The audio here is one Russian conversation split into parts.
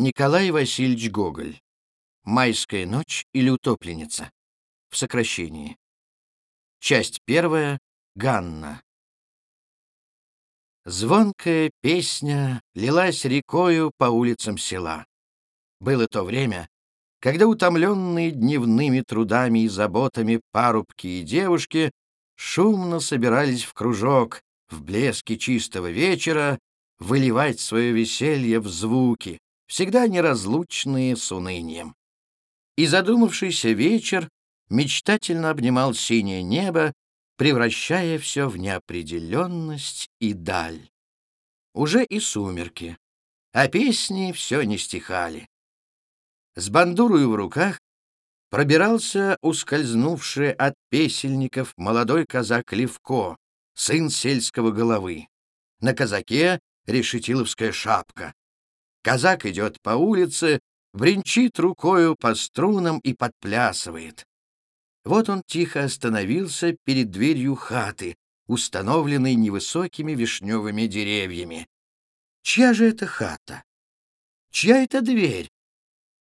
Николай Васильевич Гоголь. «Майская ночь» или «Утопленница» в сокращении. Часть первая. Ганна. Звонкая песня лилась рекою по улицам села. Было то время, когда утомленные дневными трудами и заботами парубки и девушки шумно собирались в кружок в блеске чистого вечера выливать свое веселье в звуки, всегда неразлучные с унынием. И задумавшийся вечер мечтательно обнимал синее небо, превращая все в неопределенность и даль. Уже и сумерки, а песни все не стихали. С бандурою в руках пробирался ускользнувший от песельников молодой казак Левко, сын сельского головы. На казаке решетиловская шапка, Казак идет по улице, бренчит рукою по струнам и подплясывает. Вот он тихо остановился перед дверью хаты, установленной невысокими вишневыми деревьями. Чья же это хата? Чья это дверь?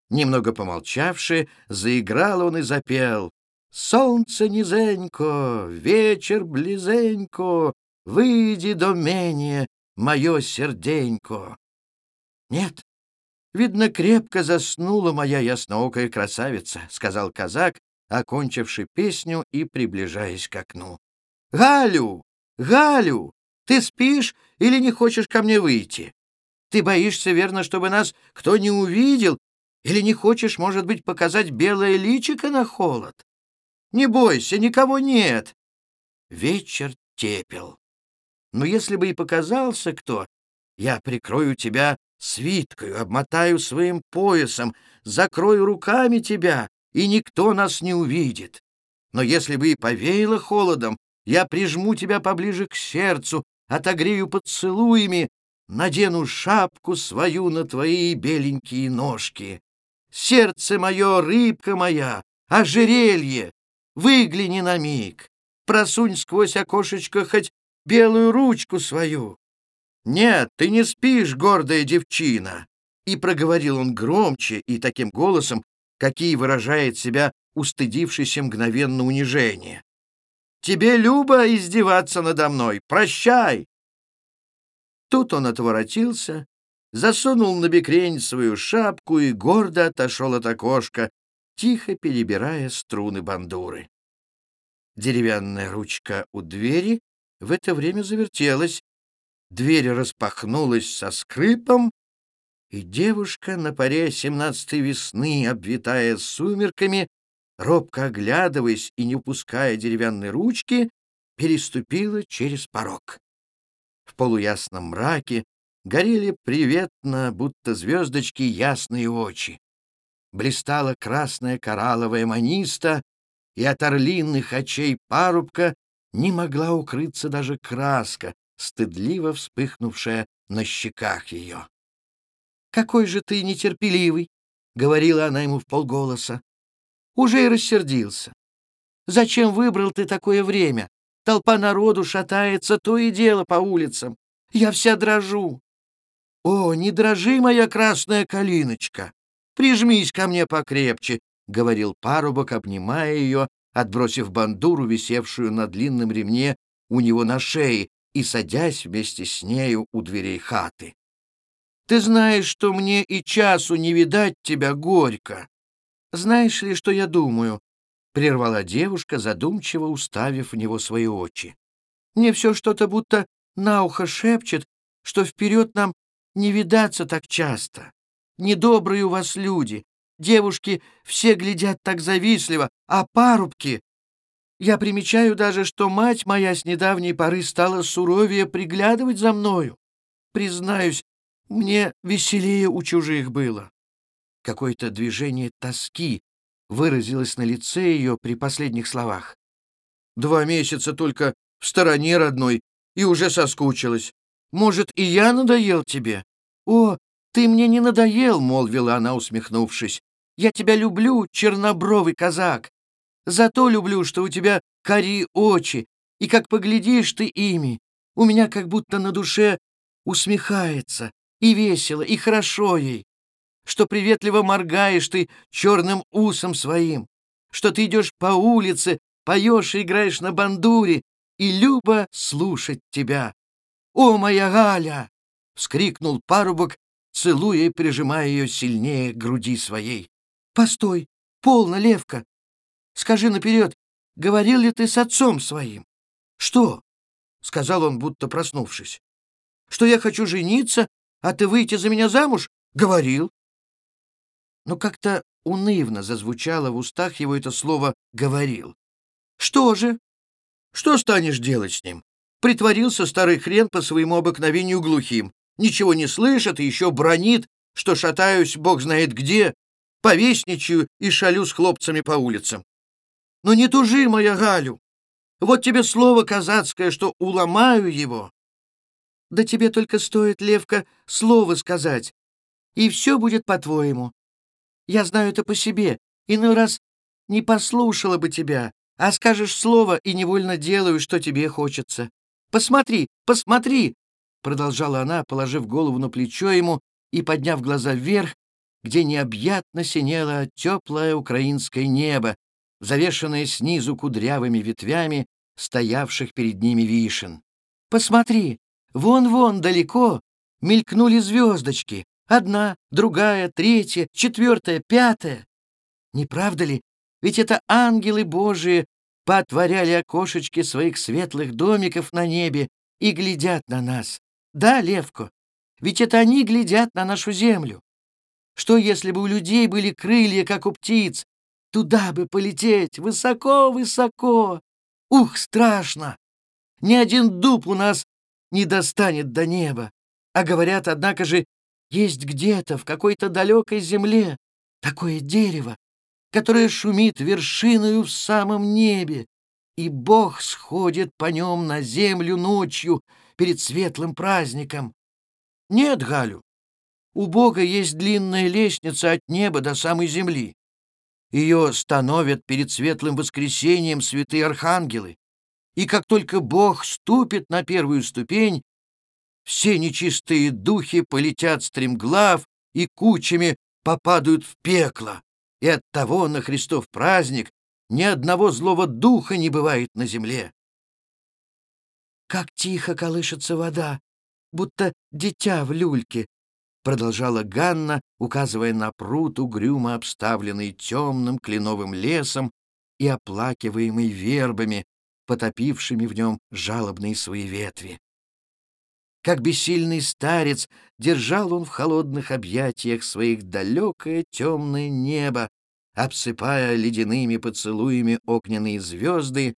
Немного помолчавши, заиграл он и запел. «Солнце низенько, вечер близенько, выйди до мене, мое серденько». «Нет, видно, крепко заснула моя ясноокая красавица», — сказал казак, окончивший песню и приближаясь к окну. «Галю! Галю! Ты спишь или не хочешь ко мне выйти? Ты боишься, верно, чтобы нас кто не увидел, или не хочешь, может быть, показать белое личико на холод? Не бойся, никого нет!» Вечер тепел. Но если бы и показался кто, я прикрою тебя свиткою, обмотаю своим поясом, закрою руками тебя, и никто нас не увидит. Но если бы и повеяло холодом, я прижму тебя поближе к сердцу, отогрею поцелуями, надену шапку свою на твои беленькие ножки. Сердце мое, рыбка моя, ожерелье, выгляни на миг, просунь сквозь окошечко хоть белую ручку свою. «Нет, ты не спишь, гордая девчина!» И проговорил он громче и таким голосом, какие выражает себя устыдившийся мгновенно унижение. «Тебе любо издеваться надо мной! Прощай!» Тут он отворотился, засунул на бекрень свою шапку и гордо отошел от окошка, тихо перебирая струны бандуры. Деревянная ручка у двери в это время завертелась, Дверь распахнулась со скрипом, и девушка на паре семнадцатой весны, обвитая сумерками, робко оглядываясь и не упуская деревянной ручки, переступила через порог. В полуясном мраке горели приветно, будто звездочки, ясные очи. Блистала красная коралловая маниста, и от орлиных очей парубка не могла укрыться даже краска, стыдливо вспыхнувшая на щеках ее. «Какой же ты нетерпеливый!» — говорила она ему в полголоса. Уже и рассердился. «Зачем выбрал ты такое время? Толпа народу шатается то и дело по улицам. Я вся дрожу». «О, не дрожи, моя красная калиночка! Прижмись ко мне покрепче!» — говорил парубок, обнимая ее, отбросив бандуру, висевшую на длинном ремне у него на шее, и садясь вместе с нею у дверей хаты. «Ты знаешь, что мне и часу не видать тебя горько. Знаешь ли, что я думаю?» — прервала девушка, задумчиво уставив в него свои очи. «Мне все что-то будто на ухо шепчет, что вперед нам не видаться так часто. Недобрые у вас люди, девушки все глядят так завистливо, а парубки я примечаю даже, что мать моя с недавней поры стала суровее приглядывать за мною. Признаюсь, мне веселее у чужих было. Какое-то движение тоски выразилось на лице ее при последних словах. Два месяца только в стороне родной и уже соскучилась. Может, и я надоел тебе? О, ты мне не надоел, — молвила она, усмехнувшись. Я тебя люблю, чернобровый казак. Зато люблю, что у тебя кори очи, и как поглядишь ты ими, у меня как будто на душе усмехается, и весело, и хорошо ей. что приветливо моргаешь ты черным усом своим, что ты идешь по улице, поешь и играешь на бандуре, и любо слушать тебя. «О, моя Галя!» — вскрикнул парубок, целуя и прижимая ее сильнее к груди своей. «Постой! Полно, Левка! Скажи наперед, говорил ли ты с отцом своим?» «Что?» — сказал он, будто проснувшись. «Что я хочу жениться, а ты выйти за меня замуж?» «Говорил». Но как-то унывно зазвучало в устах его это слово «говорил». «Что же? Что станешь делать с ним?» Притворился старый хрен по своему обыкновению глухим. Ничего не слышит и еще бронит, что шатаюсь бог знает где, повесничаю и шалю с хлопцами по улицам. Но не тужи, моя Галю. Вот тебе слово казацкое, что уломаю его. Да тебе только стоит, Левка, слово сказать, и все будет по-твоему. Я знаю это по себе. Иной раз не послушала бы тебя, а скажешь слово и невольно делаю, что тебе хочется. Посмотри, посмотри!» Продолжала она, положив голову на плечо ему и подняв глаза вверх, где необъятно синело теплое украинское небо, завешенное снизу кудрявыми ветвями стоявших перед ними вишен. «Посмотри, вон-вон далеко мелькнули звездочки, Одна, другая, третья, четвертая, пятая. Не правда ли? Ведь это ангелы Божии потворяли окошечки своих светлых домиков на небе и глядят на нас. Да, Левко, ведь это они глядят на нашу землю. Что, если бы у людей были крылья, как у птиц? Туда бы полететь, высоко-высоко. Ух, страшно! Ни один дуб у нас не достанет до неба. А говорят, однако же, есть где-то в какой-то далекой земле такое дерево, которое шумит вершиною в самом небе, и Бог сходит по нем на землю ночью перед светлым праздником. Нет, Галю, у Бога есть длинная лестница от неба до самой земли. Ее становят перед светлым воскресением святые архангелы. И как только Бог ступит на первую ступень, все нечистые духи полетят стремглав и кучами попадают в пекло, и оттого на Христов праздник ни одного злого духа не бывает на земле. «Как тихо колышется вода, будто дитя в люльке», продолжала Ганна, указывая на пруд, угрюмо обставленный темным кленовым лесом и оплакиваемый вербами, потопившими в нем жалобные свои ветви. Как бессильный старец, держал он в холодных объятиях своих далекое темное небо, обсыпая ледяными поцелуями огненные звезды,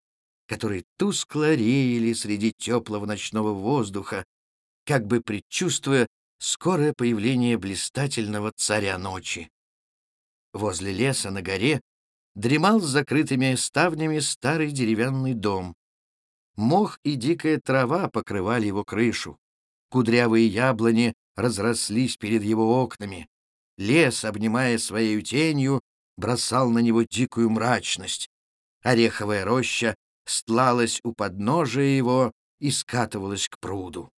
которые тускло реяли среди теплого ночного воздуха, как бы предчувствуя скорое появление блистательного царя ночи. Возле леса на горе дремал с закрытыми ставнями старый деревянный дом. Мох и дикая трава покрывали его крышу. Кудрявые яблони разрослись перед его окнами. Лес, обнимая своей тенью, бросал на него дикую мрачность. Ореховая роща стлалась у подножия его и скатывалась к пруду.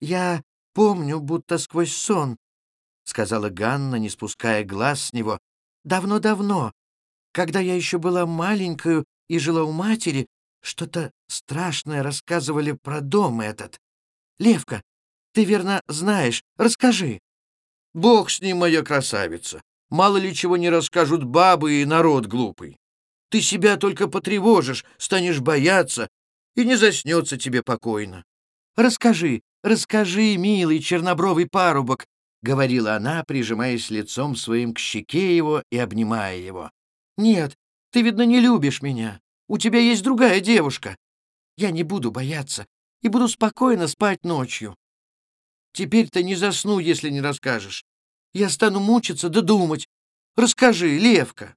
«Я помню, будто сквозь сон», — сказала Ганна, не спуская глаз с него, — «давно-давно, когда я еще была маленькою и жила у матери, что-то страшное рассказывали про дом этот. Левка, ты верно знаешь, расскажи». «Бог с ним, моя красавица. Мало ли чего не расскажут бабы и народ глупый. Ты себя только потревожишь, станешь бояться, и не заснется тебе покойно. Расскажи, расскажи, милый чернобровый парубок, — говорила она, прижимаясь лицом своим к щеке его и обнимая его. «Нет, ты, видно, не любишь меня. У тебя есть другая девушка. Я не буду бояться и буду спокойно спать ночью. Теперь-то не засну, если не расскажешь. Я стану мучиться да думать. Расскажи, Левка.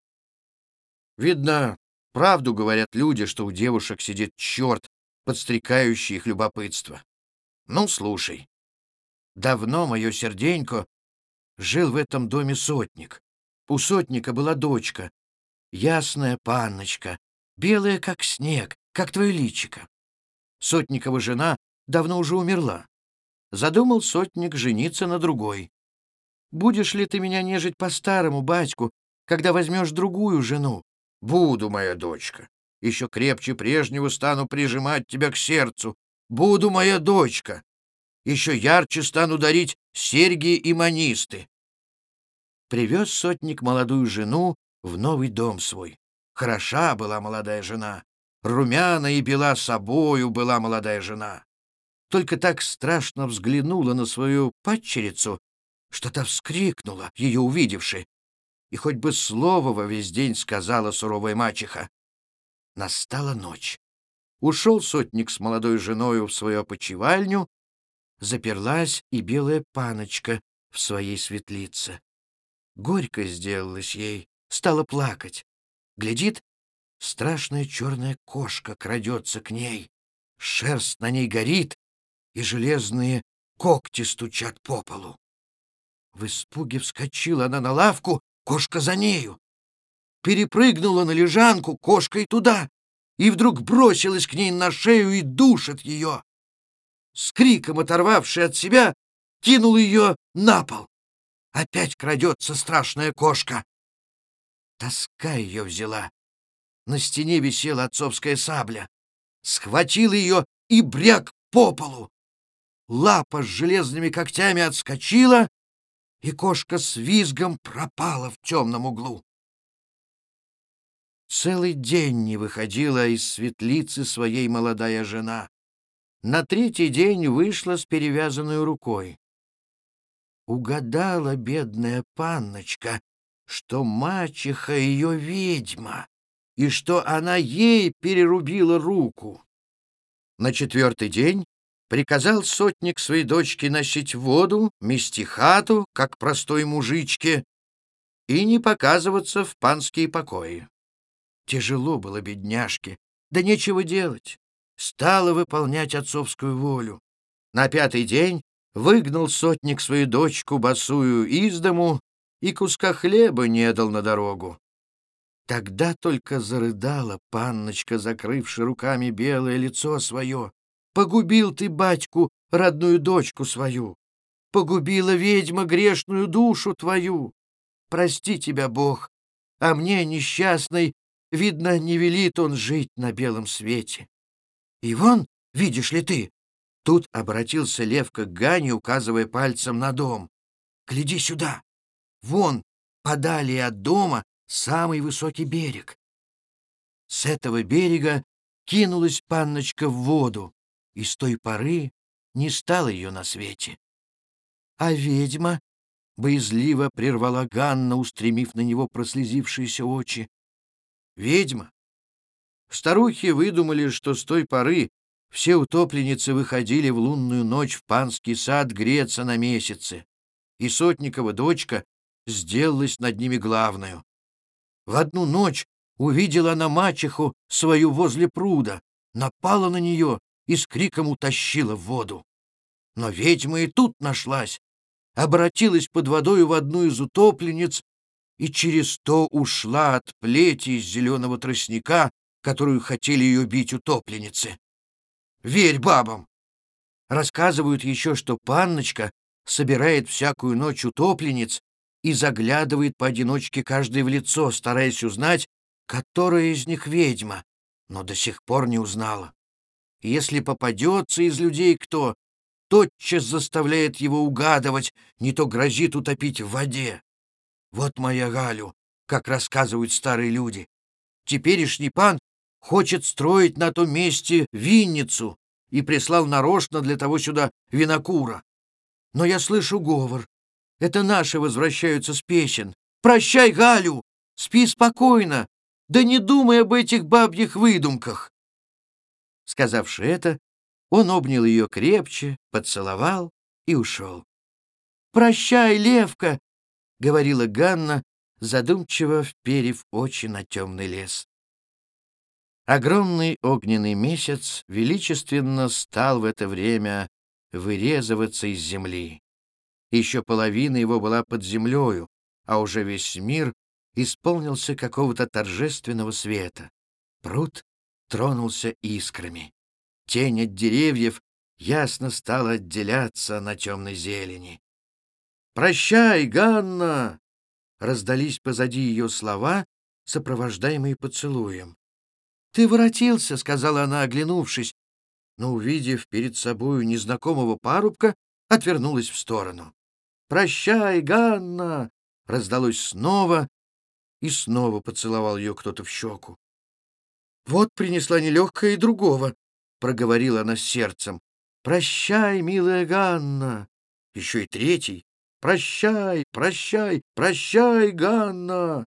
Видно, правду говорят люди, что у девушек сидит черт, подстрекающий их любопытство. Ну, слушай. Давно мое серденько жил в этом доме сотник. У сотника была дочка, ясная панночка, белая, как снег, как твое личико. Сотникова жена давно уже умерла. Задумал сотник жениться на другой. будешь ли ты меня нежить по-старому, батьку, когда возьмешь другую жену? Буду, моя дочка. Еще крепче прежнего стану прижимать тебя к сердцу. Буду, моя дочка. Еще ярче стану дарить серьги и манисты. Привез сотник молодую жену в новый дом свой. Хороша была молодая жена, румяна и бела собою была молодая жена. Только так страшно взглянула на свою падчерицу, что та вскрикнула, ее увидевши, и хоть бы слово во весь день сказала суровая мачеха. Настала ночь. Ушел сотник с молодой женою в свою опочивальню, заперлась и белая паночка в своей светлице. Горько сделалось ей, стала плакать. Глядит, страшная черная кошка крадется к ней. Шерсть на ней горит, и железные когти стучат по полу. В испуге вскочила она на лавку, кошка за нею. Перепрыгнула на лежанку, кошка и туда, и вдруг бросилась к ней на шею и душит ее. С криком оторвавший от себя, кинул ее на пол. Опять крадется страшная кошка. Тоска ее взяла. На стене висела отцовская сабля. Схватил ее и бряк по полу. Лапа с железными когтями отскочила, и кошка с визгом пропала в темном углу. Целый день не выходила из светлицы своей молодая жена. На третий день вышла с перевязанной рукой. Угадала бедная панночка, что мачеха ее ведьма, и что она ей перерубила руку. На четвертый день приказал сотник своей дочке носить воду, мести хату, как простой мужичке, и не показываться в панские покои. Тяжело было бедняжке, да нечего делать. Стала выполнять отцовскую волю. На пятый день выгнал сотник свою дочку босую из дому и куска хлеба не дал на дорогу. Тогда только зарыдала панночка, закрывши руками белое лицо свое. Погубил ты, батьку, родную дочку свою. Погубила ведьма грешную душу твою. Прости тебя, Бог, а мне, несчастной, видно, не велит он жить на белом свете. И вон, видишь ли ты, Тут обратился Левка к Гане, указывая пальцем на дом. «Гляди сюда! Вон, подали от дома, самый высокий берег». С этого берега кинулась панночка в воду, и с той поры не стало ее на свете. А ведьма боязливо прервала Ганна, устремив на него прослезившиеся очи. Ведьма. Старухи выдумали, что с той поры все утопленницы выходили в лунную ночь в панский сад греться на месяце, и Сотникова дочка сделалась над ними главную. В одну ночь увидела она мачеху свою возле пруда, напала на нее и с криком утащила в воду. Но ведьма и тут нашлась, обратилась под водою в одну из утопленниц и через то ушла от плети из зеленого тростника, которую хотели ее бить утопленницы. Верь бабам!» Рассказывают еще, что панночка собирает всякую ночь утопленниц и заглядывает поодиночке каждой в лицо, стараясь узнать, которая из них ведьма, но до сих пор не узнала. если попадется из людей кто, тотчас заставляет его угадывать, не то грозит утопить в воде. Вот моя Галю, как рассказывают старые люди. Теперешний пан хочет строить на том месте винницу и прислал нарочно для того сюда винокура. Но я слышу говор. Это наши возвращаются с песен. Прощай, Галю! Спи спокойно! Да не думай об этих бабьих выдумках!» Сказавши это, он обнял ее крепче, поцеловал и ушел. «Прощай, Левка!» — говорила Ганна, задумчиво вперев очи на темный лес. Огромный огненный месяц величественно стал в это время вырезываться из земли. Еще половина его была под землею, а уже весь мир исполнился какого-то торжественного света. Пруд тронулся искрами. Тень от деревьев ясно стала отделяться на темной зелени. Прощай, Ганна!» Раздались позади ее слова, сопровождаемые поцелуем. «Ты воротился», — сказала она, оглянувшись, но, увидев перед собою незнакомого парубка, отвернулась в сторону. «Прощай, Ганна!» — раздалось снова, и снова поцеловал ее кто-то в щеку. «Вот принесла нелегкая и другого», — проговорила она с сердцем. «Прощай, милая Ганна!» Еще и третий. «Прощай, прощай, прощай, Ганна!»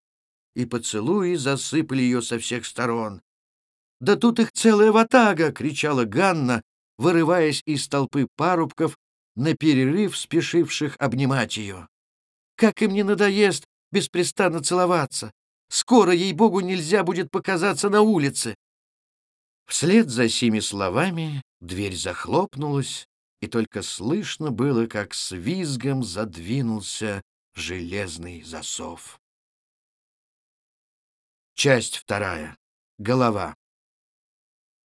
И поцелуи засыпали ее со всех сторон. «Да тут их целая ватага!» — кричала Ганна, вырываясь из толпы парубков, на перерыв спешивших обнимать ее. «Как им не надоест беспрестанно целоваться! Скоро, ей-богу, нельзя будет показаться на улице!» Вслед за сими словами дверь захлопнулась, и только слышно было, как с визгом задвинулся железный засов. Часть вторая. Голова.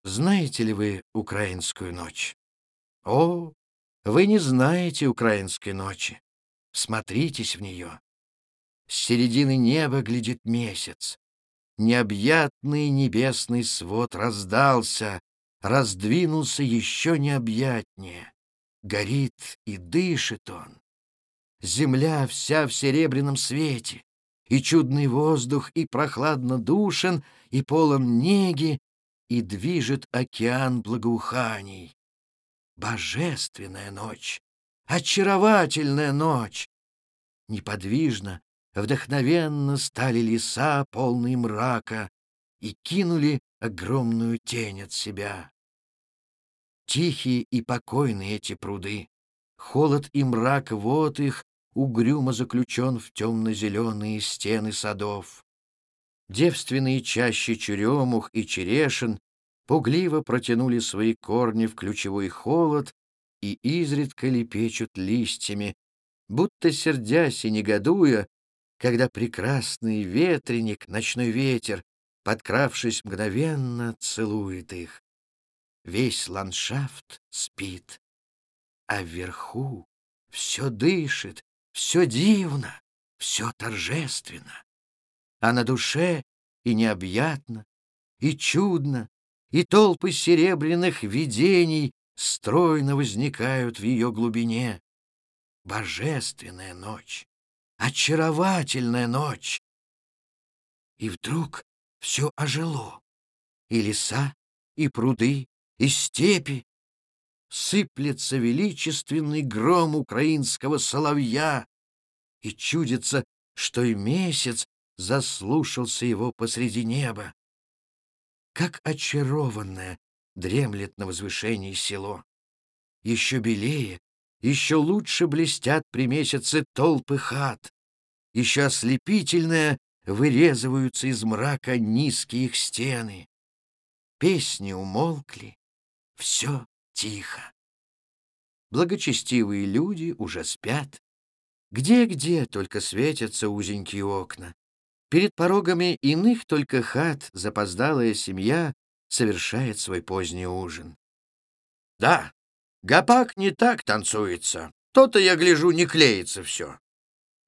Знаете ли вы украинскую ночь? О, вы не знаете украинской ночи. Смотритесь в нее. С середины неба глядит месяц. Необъятный небесный свод раздался, раздвинулся еще необъятнее. Горит и дышит он. Земля вся в серебряном свете, и чудный воздух и прохладно душен, и полон неги, и движет океан благоуханий. Божественная ночь, очаровательная ночь. Неподвижно, вдохновенно стали леса, полные мрака, и кинули огромную тень от себя. Тихие и покойные эти пруды, холод и мрак вот их угрюмо заключен в темно-зеленые стены садов. Девственные чащи черемух и черешин пугливо протянули свои корни в ключевой холод и изредка лепечут листьями, будто сердясь и негодуя, когда прекрасный ветреник, ночной ветер, подкравшись мгновенно, целует их. Весь ландшафт спит, а вверху все дышит, все дивно, все торжественно а на душе и необъятно, и чудно, и толпы серебряных видений стройно возникают в ее глубине. Божественная ночь, очаровательная ночь. И вдруг все ожило, и леса, и пруды, и степи. Сыплется величественный гром украинского соловья, и чудится, что и месяц заслушался его посреди неба. Как очарованное дремлет на возвышении село. Еще белее, еще лучше блестят при месяце толпы хат. Еще ослепительное вырезываются из мрака низкие их стены. Песни умолкли, все тихо. Благочестивые люди уже спят. Где-где только светятся узенькие окна. Перед порогами иных только хат запоздалая семья совершает свой поздний ужин. Да, гопак не так танцуется. То-то, я гляжу, не клеится все.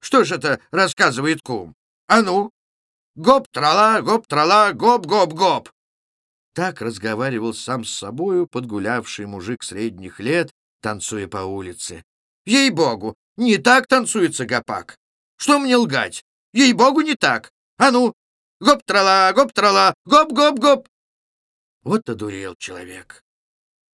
Что ж это рассказывает кум? А ну! Гоп-трала, гоп-трала, гоп-гоп-гоп! Так разговаривал сам с собою подгулявший мужик средних лет, танцуя по улице. Ей-богу, не так танцуется гопак. Что мне лгать? Ей-богу, не так. А ну, гоп-трала, гоп-трала, гоп-гоп-гоп. Вот одурел человек.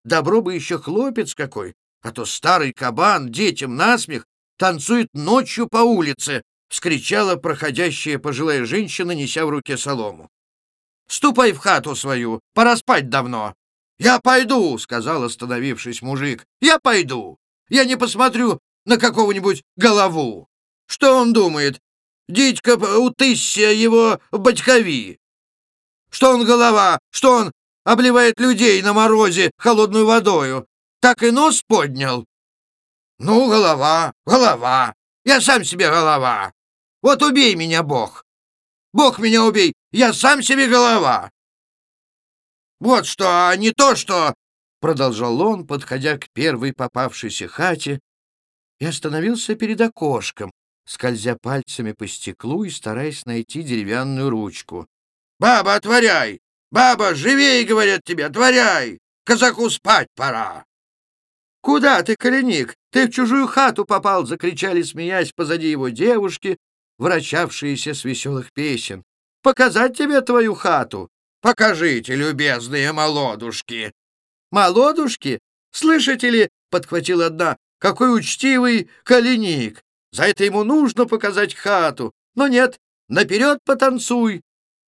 Добро бы еще хлопец какой, а то старый кабан детям насмех танцует ночью по улице, — вскричала проходящая пожилая женщина, неся в руке солому. «Ступай в хату свою, пора спать давно». «Я пойду», — сказал остановившись мужик. «Я пойду. Я не посмотрю на какого-нибудь голову. Что он думает, Дідька утыся его батькови. Что он голова, что он обливает людей на морозе холодной водою. Так и нос поднял. Ну, голова, голова. Я сам себе голова. Вот убей меня, Бог. Бог меня убей, я сам себе голова. Вот что, а не то, что... Продолжал он, подходя к первой попавшейся хате и остановился перед окошком, скользя пальцами по стеклу и стараясь найти деревянную ручку. «Баба, отворяй! Баба, живей, говорят тебе, отворяй! Казаку спать пора!» «Куда ты, коленик? Ты в чужую хату попал!» — закричали, смеясь позади его девушки, вращавшиеся с веселых песен. «Показать тебе твою хату?» «Покажите, любезные молодушки!» «Молодушки? Слышите ли?» — подхватила одна. «Какой учтивый коленик! За это ему нужно показать хату. Но нет, наперед потанцуй!»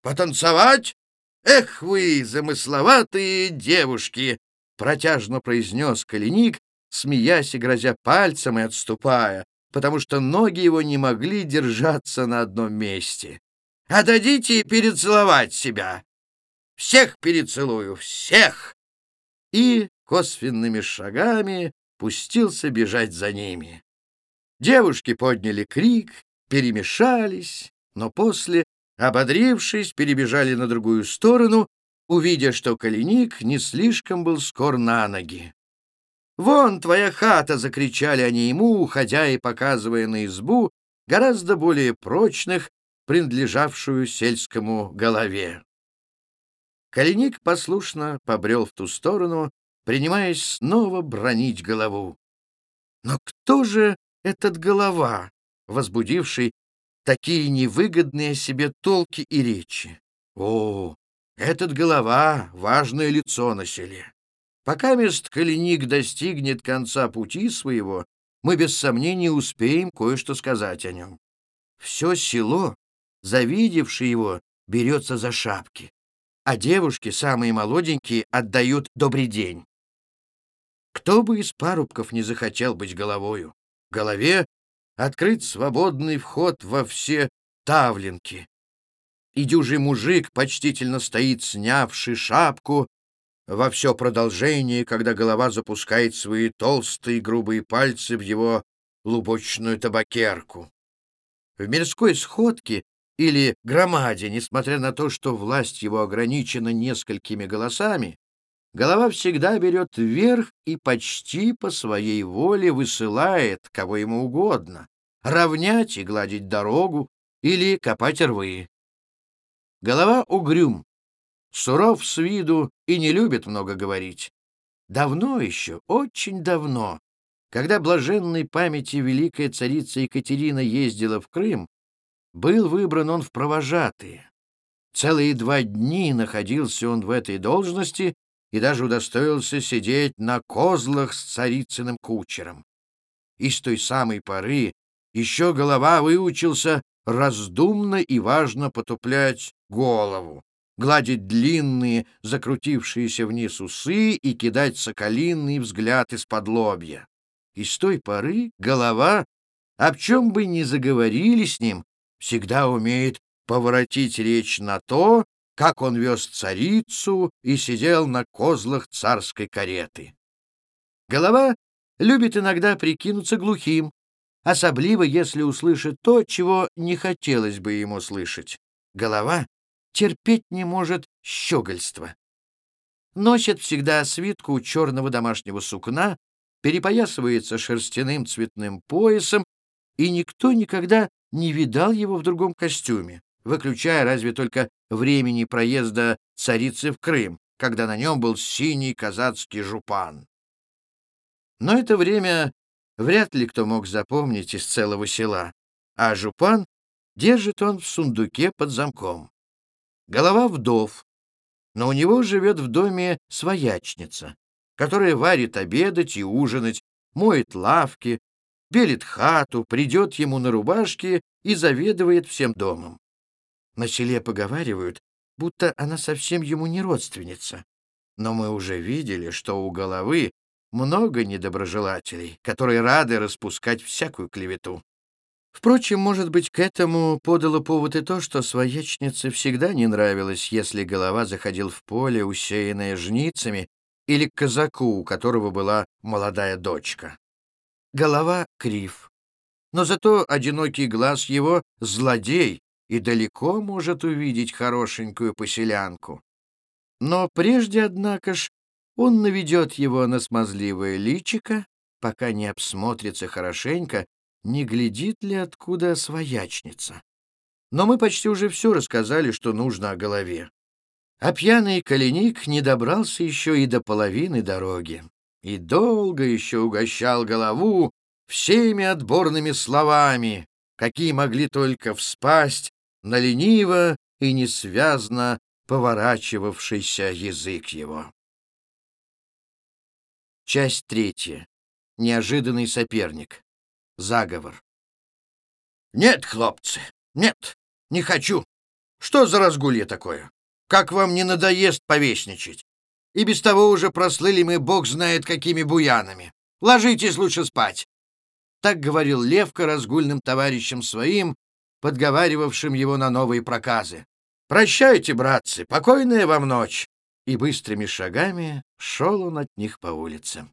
«Потанцевать? Эх вы, замысловатые девушки!» Протяжно произнес коленик, смеясь и грозя пальцем и отступая, потому что ноги его не могли держаться на одном месте. «Отдадите перецеловать себя! Всех перецелую, всех!» И косвенными шагами пустился бежать за ними. Девушки подняли крик, перемешались, но после, ободрившись, перебежали на другую сторону, увидя, что коленик не слишком был скор на ноги. «Вон твоя хата!» — закричали они ему, уходя и показывая на избу, гораздо более прочных, принадлежавшую сельскому голове. Коленик послушно побрел в ту сторону, принимаясь снова бронить голову. Но кто же этот голова, возбудивший такие невыгодные себе толки и речи? О, этот голова — важное лицо на селе. Пока мест Калиник достигнет конца пути своего, мы без сомнения успеем кое-что сказать о нем. Все село, завидевшее его, берется за шапки, а девушки, самые молоденькие, отдают «добрый день». Кто бы из парубков не захотел быть головою? Голове открыть свободный вход во все тавленки. И дюжий мужик почтительно стоит, снявший шапку, во все продолжение, когда голова запускает свои толстые грубые пальцы в его лубочную табакерку. В мирской сходке или громаде, несмотря на то, что власть его ограничена несколькими голосами, голова всегда берет вверх и почти по своей воле высылает, кого ему угодно, равнять и гладить дорогу или копать рвы. Голова угрюм, суров с виду и не любит много говорить. Давно еще, очень давно, когда блаженной памяти великая царица Екатерина ездила в Крым, был выбран он в провожатые. Целые два дни находился он в этой должности и даже удостоился сидеть на козлах с царицыным кучером. И с той самой поры еще голова выучился раздумно и важно потуплять голову, гладить длинные, закрутившиеся вниз усы и кидать соколиный взгляд из-под лобья. И с той поры голова, об чем бы ни заговорили с ним, всегда умеет поворотить речь на то, как он вез царицу и сидел на козлах царской кареты. Голова любит иногда прикинуться глухим, особливо если услышит то, чего не хотелось бы ему слышать. Голова терпеть не может щегольства. Носит всегда свитку черного домашнего сукна, перепоясывается шерстяным цветным поясом, и никто никогда не видал его в другом костюме, выключая разве только времени проезда царицы в Крым, когда на нем был синий казацкий жупан. Но это время вряд ли кто мог запомнить из целого села, а жупан держит он в сундуке под замком голова вдов, но у него живет в доме своячница, которая варит обедать и ужинать, моет лавки, белит хату, придет ему на рубашке и заведывает всем домом. На селе поговаривают, будто она совсем ему не родственница. Но мы уже видели, что у головы много недоброжелателей, которые рады распускать всякую клевету. Впрочем, может быть, к этому подало повод и то, что своячнице всегда не нравилось, если голова заходил в поле, усеянное жницами, или к казаку, у которого была молодая дочка. Голова крив. Но зато одинокий глаз его — злодей и далеко может увидеть хорошенькую поселянку. Но прежде, однако ж, он наведет его на смазливое личико, пока не обсмотрится хорошенько, не глядит ли откуда своячница. Но мы почти уже все рассказали, что нужно о голове. А пьяный коленик не добрался еще и до половины дороги. И долго еще угощал голову всеми отборными словами, какие могли только вспасть на лениво и несвязно поворачивавшийся язык его. Часть третья. Неожиданный соперник. Заговор. «Нет, хлопцы, нет, не хочу. Что за разгулье такое? Как вам не надоест повесничать? И без того уже прослыли мы бог знает какими буянами. Ложитесь лучше спать. Так говорил Левка разгульным товарищам своим, подговаривавшим его на новые проказы. «Прощайте, братцы, покойная вам ночь!» И быстрыми шагами шел он от них по улице.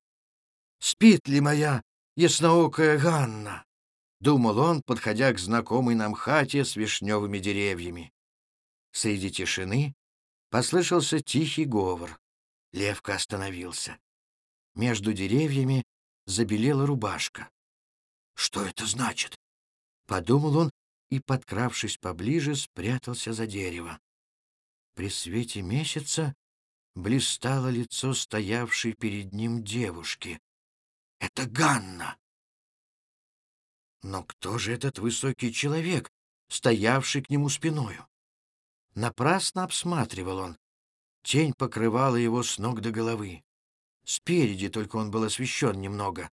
«Спит ли моя ясноокая Ганна?» — думал он, подходя к знакомой нам хате с вишневыми деревьями. Среди тишины послышался тихий говор. Левка остановился. Между деревьями забелела рубашка. «Что это значит?» — подумал он и, подкравшись поближе, спрятался за дерево. При свете месяца блистало лицо стоявшей перед ним девушки. «Это Ганна!» Но кто же этот высокий человек, стоявший к нему спиною? Напрасно обсматривал он. Тень покрывала его с ног до головы. Спереди только он был освещен немного,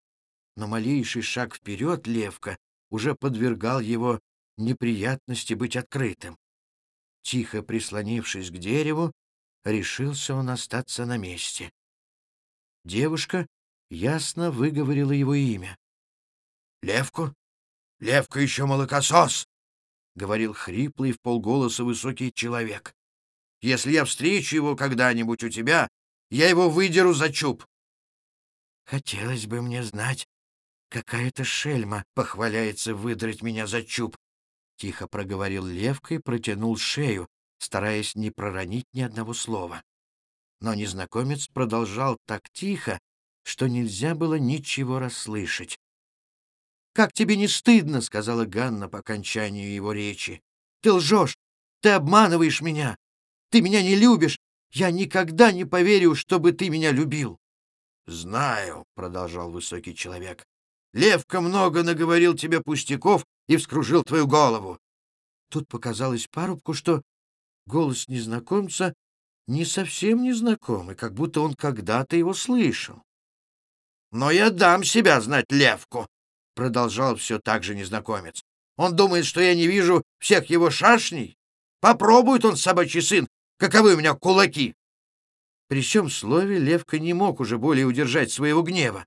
но малейший шаг вперед Левка уже подвергал его неприятности быть открытым. Тихо прислонившись к дереву, решился он остаться на месте. Девушка ясно выговорила его имя. «Левку? Левка еще молокосос!» — говорил хриплый в полголоса высокий человек. Если я встречу его когда-нибудь у тебя, я его выдеру за чуб. Хотелось бы мне знать, какая-то шельма похваляется выдрать меня за чуб. Тихо проговорил Левка и протянул шею, стараясь не проронить ни одного слова. Но незнакомец продолжал так тихо, что нельзя было ничего расслышать. «Как тебе не стыдно?» — сказала Ганна по окончанию его речи. «Ты лжешь! Ты обманываешь меня! Ты меня не любишь. Я никогда не поверю, чтобы ты меня любил. — Знаю, — продолжал высокий человек. — Левка много наговорил тебе пустяков и вскружил твою голову. Тут показалось парубку, что голос незнакомца не совсем незнакомый, как будто он когда-то его слышал. — Но я дам себя знать Левку, — продолжал все так же незнакомец. — Он думает, что я не вижу всех его шашней. Попробует он, собачий сын, Каковы у меня кулаки!» При всем слове Левка не мог уже более удержать своего гнева.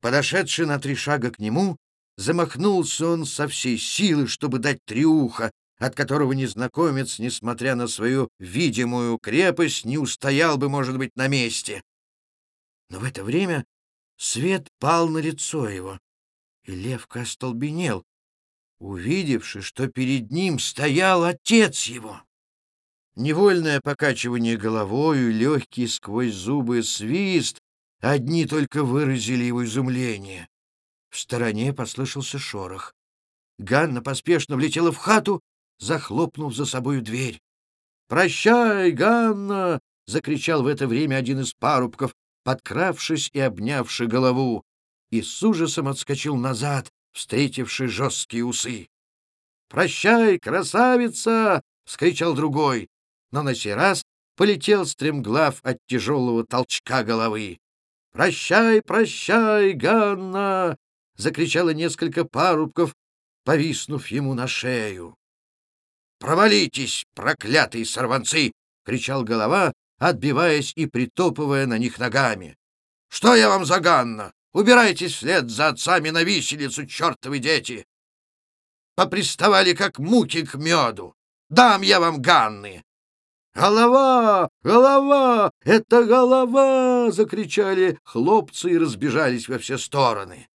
Подошедший на три шага к нему, замахнулся он со всей силы, чтобы дать триуха, от которого незнакомец, несмотря на свою видимую крепость, не устоял бы, может быть, на месте. Но в это время свет пал на лицо его, и Левка остолбенел, увидевши, что перед ним стоял отец его. Невольное покачивание головою, легкий сквозь зубы свист одни только выразили его изумление. В стороне послышался шорох. Ганна поспешно влетела в хату, захлопнув за собою дверь. «Прощай, Ганна!» — закричал в это время один из парубков, подкравшись и обнявши голову, и с ужасом отскочил назад, встретивший жесткие усы. «Прощай, красавица!» — вскричал другой но на сей раз полетел стремглав от тяжелого толчка головы. «Прощай, прощай, Ганна!» — закричало несколько парубков, повиснув ему на шею. «Провалитесь, проклятые сорванцы!» — кричал голова, отбиваясь и притопывая на них ногами. «Что я вам за Ганна? Убирайтесь вслед за отцами на виселицу, чертовы дети! Поприставали, как муки к меду! Дам я вам Ганны! «Голова! Голова! Это голова!» — закричали хлопцы и разбежались во все стороны.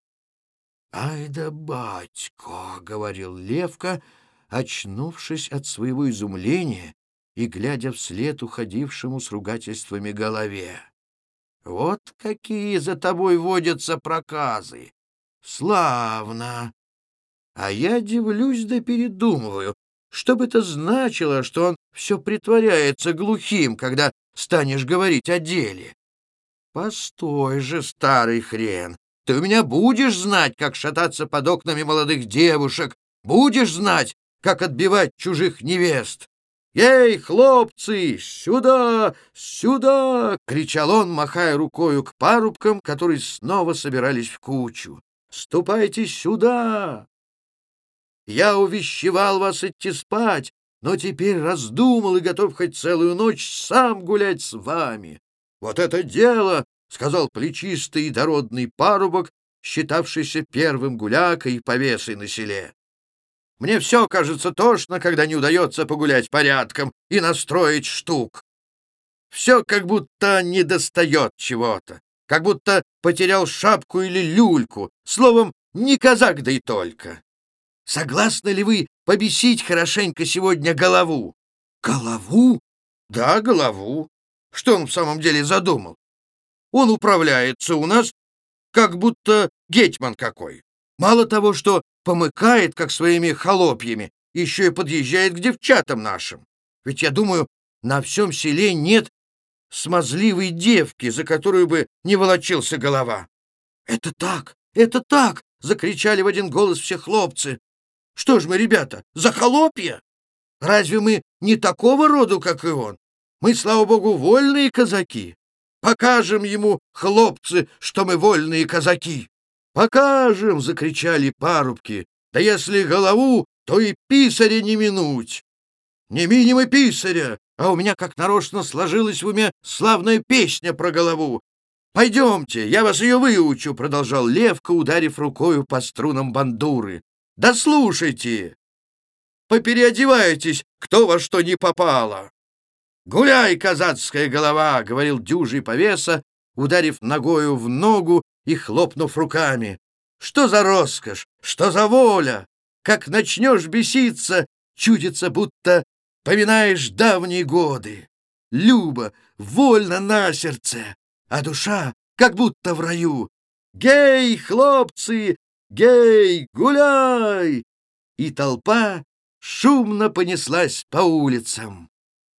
«Ай да батько!» — говорил Левка, очнувшись от своего изумления и глядя вслед уходившему с ругательствами голове. Вот какие за тобой водятся проказы. Славно. А я дивлюсь да передумываю, что бы это значило, что он все притворяется глухим, когда станешь говорить о деле. Постой же, старый хрен, ты у меня будешь знать, как шататься под окнами молодых девушек, будешь знать, как отбивать чужих невест. «Ей, хлопцы, сюда, сюда!» — кричал он, махая рукою к парубкам, которые снова собирались в кучу. «Ступайте сюда! Я увещевал вас идти спать, но теперь раздумал и готов хоть целую ночь сам гулять с вами. Вот это дело!» — сказал плечистый и дородный парубок, считавшийся первым гулякой и повесой на селе. Мне все кажется тошно, когда не удается погулять порядком и настроить штук. Все как будто недостает чего-то, как будто потерял шапку или люльку, словом, не казак, да и только. Согласны ли вы побесить хорошенько сегодня голову? Голову? Да, голову. Что он в самом деле задумал? Он управляется у нас, как будто гетьман какой. Мало того, что помыкает, как своими холопьями, еще и подъезжает к девчатам нашим. Ведь, я думаю, на всем селе нет смазливой девки, за которую бы не волочился голова. «Это так! Это так!» — закричали в один голос все хлопцы. «Что ж мы, ребята, за холопья? Разве мы не такого роду, как и он? Мы, слава богу, вольные казаки. Покажем ему, хлопцы, что мы вольные казаки!» «Покажем!» — закричали парубки. «Да если голову, то и писаря не минуть!» «Не миним и писаря, а у меня как нарочно сложилась в уме славная песня про голову. Пойдемте, я вас ее выучу!» — продолжал Левка, ударив рукою по струнам бандуры. «Да слушайте! Попереодевайтесь, кто во что не попало!» «Гуляй, казацкая голова!» — говорил дюжий повеса, ударив ногою в ногу и хлопнув руками. «Что за роскошь? Что за воля? Как начнешь беситься, чудится, будто поминаешь давние годы. Люба, вольно на сердце, а душа как будто в раю. Гей, хлопцы, гей, гуляй!» И толпа шумно понеслась по улицам.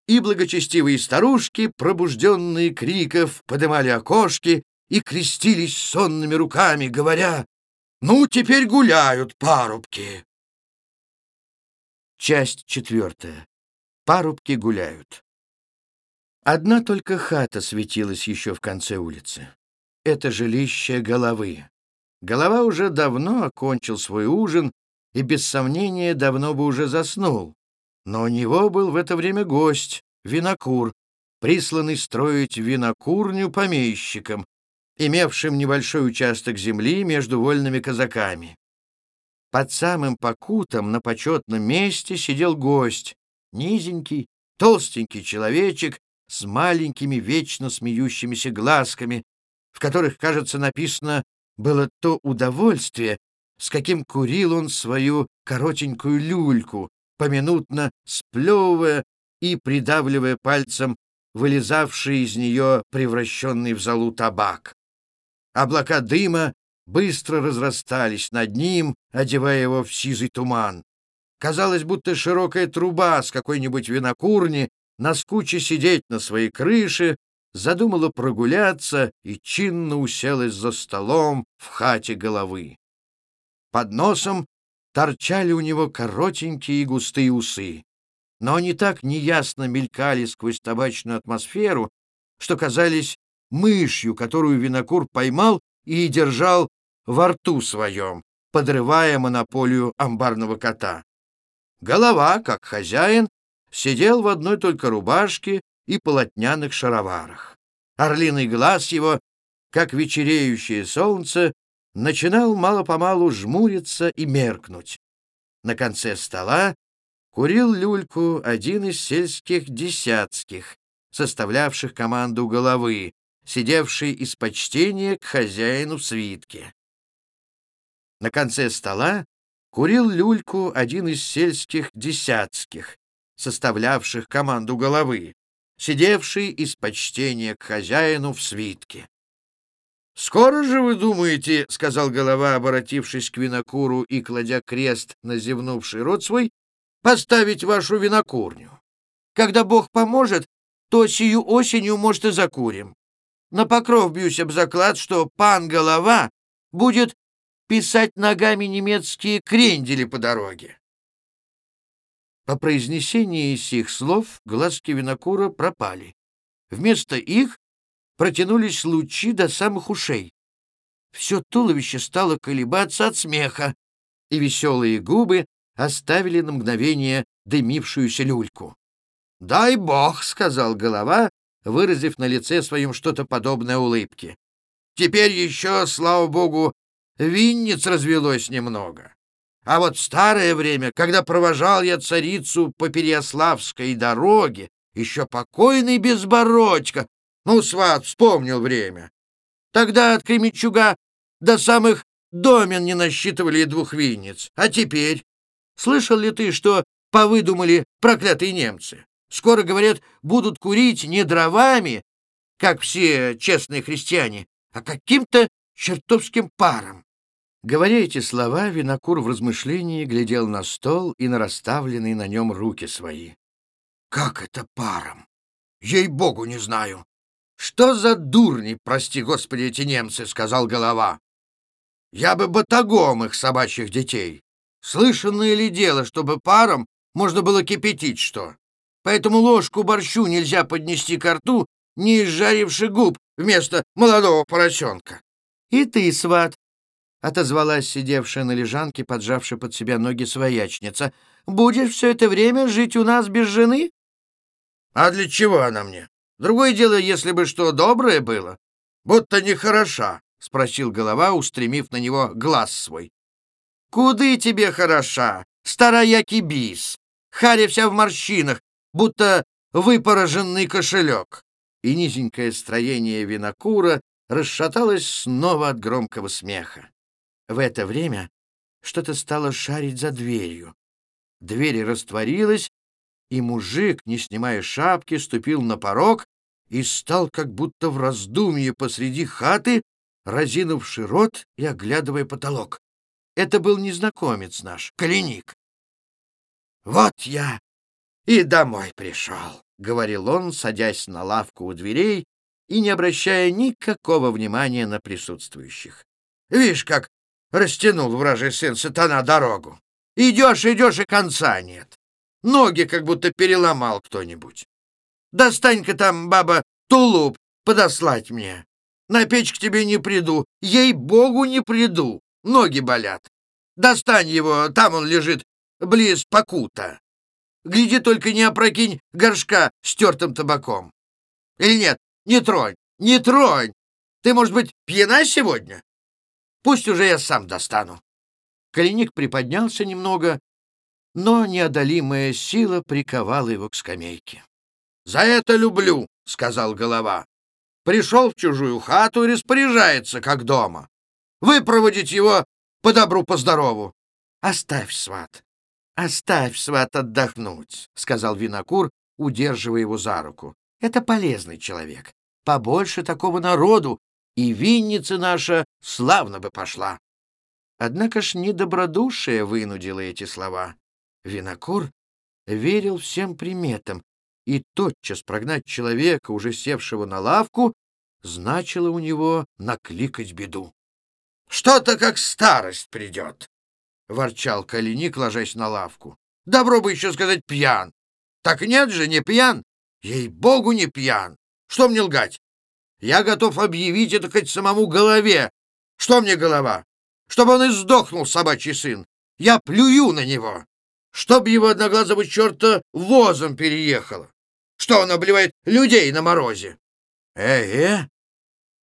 И благочестивые старушки, пробужденные криков, подымали окошки и крестились сонными руками, говоря «Ну, теперь гуляют парубки». Часть четвертая. Парубки гуляют. Одна только хата светилась еще в конце улицы. Это жилище головы. Голова уже давно окончил свой ужин и, без сомнения, давно бы уже заснул. Но у него был в это время гость, винокур, присланный строить винокурню помещикам, имевшим небольшой участок земли между вольными казаками. Под самым покутом на почетном месте сидел гость, низенький, толстенький человечек с маленькими вечно смеющимися глазками, в которых, кажется, написано было то удовольствие, с каким курил он свою коротенькую люльку, поминутно сплевывая и придавливая пальцем вылезавший из нее превращенный в золу табак. Облака дыма быстро разрастались над ним, одевая его в сизый туман. Казалось, будто широкая труба с какой-нибудь винокурни, наскуче сидеть на своей крыше, задумала прогуляться и чинно уселась за столом в хате головы. Под носом торчали у него коротенькие и густые усы, но они так неясно мелькали сквозь табачную атмосферу, что казались мышью, которую винокур поймал и держал во рту своем, подрывая монополию амбарного кота. Голова, как хозяин, сидел в одной только рубашке и полотняных шароварах. Орлиный глаз его, как вечереющее солнце, начинал мало-помалу жмуриться и меркнуть. На конце стола курил люльку один из сельских десятских, составлявших команду головы, сидевший из почтения к хозяину в свитке. На конце стола курил люльку один из сельских десятских, составлявших команду головы, сидевший из почтения к хозяину в свитке. «Скоро же вы думаете, — сказал голова, обратившись к винокуру и кладя крест на зевнувший рот свой, — поставить вашу винокурню? Когда Бог поможет, то сию осенью, может, и закурим. На покров бьюсь об заклад, что пан голова будет писать ногами немецкие крендели по дороге. По произнесении сих слов глазки винокура пропали. Вместо их протянулись лучи до самых ушей. Все туловище стало колебаться от смеха, и веселые губы оставили на мгновение дымившуюся люльку. «Дай бог», — сказал голова, выразив на лице своем что-то подобное улыбке. «Теперь еще, слава богу, винниц развелось немного. А вот в старое время, когда провожал я царицу по Переяславской дороге, еще покойный Безбородько ну, сват, вспомнил время. Тогда от Кременчуга до самых домен не насчитывали двух винниц. А теперь? Слышал ли ты, что повыдумали проклятые немцы? Скоро, говорят, будут курить не дровами, как все честные христиане, а каким-то чертовским паром. Говоря эти слова, винокур в размышлении глядел на стол и на расставленные на нем руки свои. «Как это паром? Ей-богу, не знаю. «Что за дурни, прости господи, эти немцы!» — сказал голова. «Я бы батагом их собачьих детей. Слышанное ли дело, чтобы паром можно было кипятить что? Поэтому ложку борщу нельзя поднести к рту, не изжаривши губ вместо молодого поросенка». «И ты, сват!» — отозвалась сидевшая на лежанке, поджавшая под себя ноги своячница. «Будешь все это время жить у нас без жены?» «А для чего она мне? Другое дело, если бы что доброе было, будто нехороша, — спросил голова, устремив на него глаз свой. — Куды тебе хороша, старая кибис? Харя вся в морщинах, будто выпороженный кошелек. И низенькое строение винокура расшаталось снова от громкого смеха. В это время что-то стало шарить за дверью. Дверь растворилась, и мужик, не снимая шапки, ступил на порог и стал как будто в раздумье посреди хаты, разинувший рот и оглядывая потолок. Это был незнакомец наш, Калиник. «Вот я и домой пришел», — говорил он, садясь на лавку у дверей и не обращая никакого внимания на присутствующих. «Видишь, как растянул вражий сын сатана дорогу. Идешь, идешь, и конца нет. Ноги как будто переломал кто-нибудь. Достань-ка там, баба, тулуп подослать мне. На печь к тебе не приду, ей-богу не приду, ноги болят. Достань его, там он лежит, близ покута. Гляди, только не опрокинь горшка с тертым табаком. Или нет, не тронь, не тронь. Ты, может быть, пьяна сегодня? Пусть уже я сам достану. Калиник приподнялся немного, но неодолимая сила приковала его к скамейке. «За это люблю», — сказал голова. «Пришел в чужую хату и распоряжается, как дома. Выпроводить его по добру, по здорову». «Оставь, сват, оставь, сват, отдохнуть», — сказал винокур, удерживая его за руку. «Это полезный человек. Побольше такого народу, и винница наша славно бы пошла». Однако ж недобродушие вынудило эти слова. Винокур верил всем приметам, и тотчас прогнать человека, уже севшего на лавку, значило у него накликать беду. — Что-то как старость придет, — ворчал Калиник, ложась на лавку. — Добро бы еще сказать пьян. Так нет же, не пьян. Ей-богу, не пьян. Что мне лгать? Я готов объявить это хоть самому голове. Что мне голова? Чтобы он и сдохнул, собачий сын. Я плюю на него. Чтоб его одноглазого черта возом переехало. Что он обливает людей на морозе? Э-э,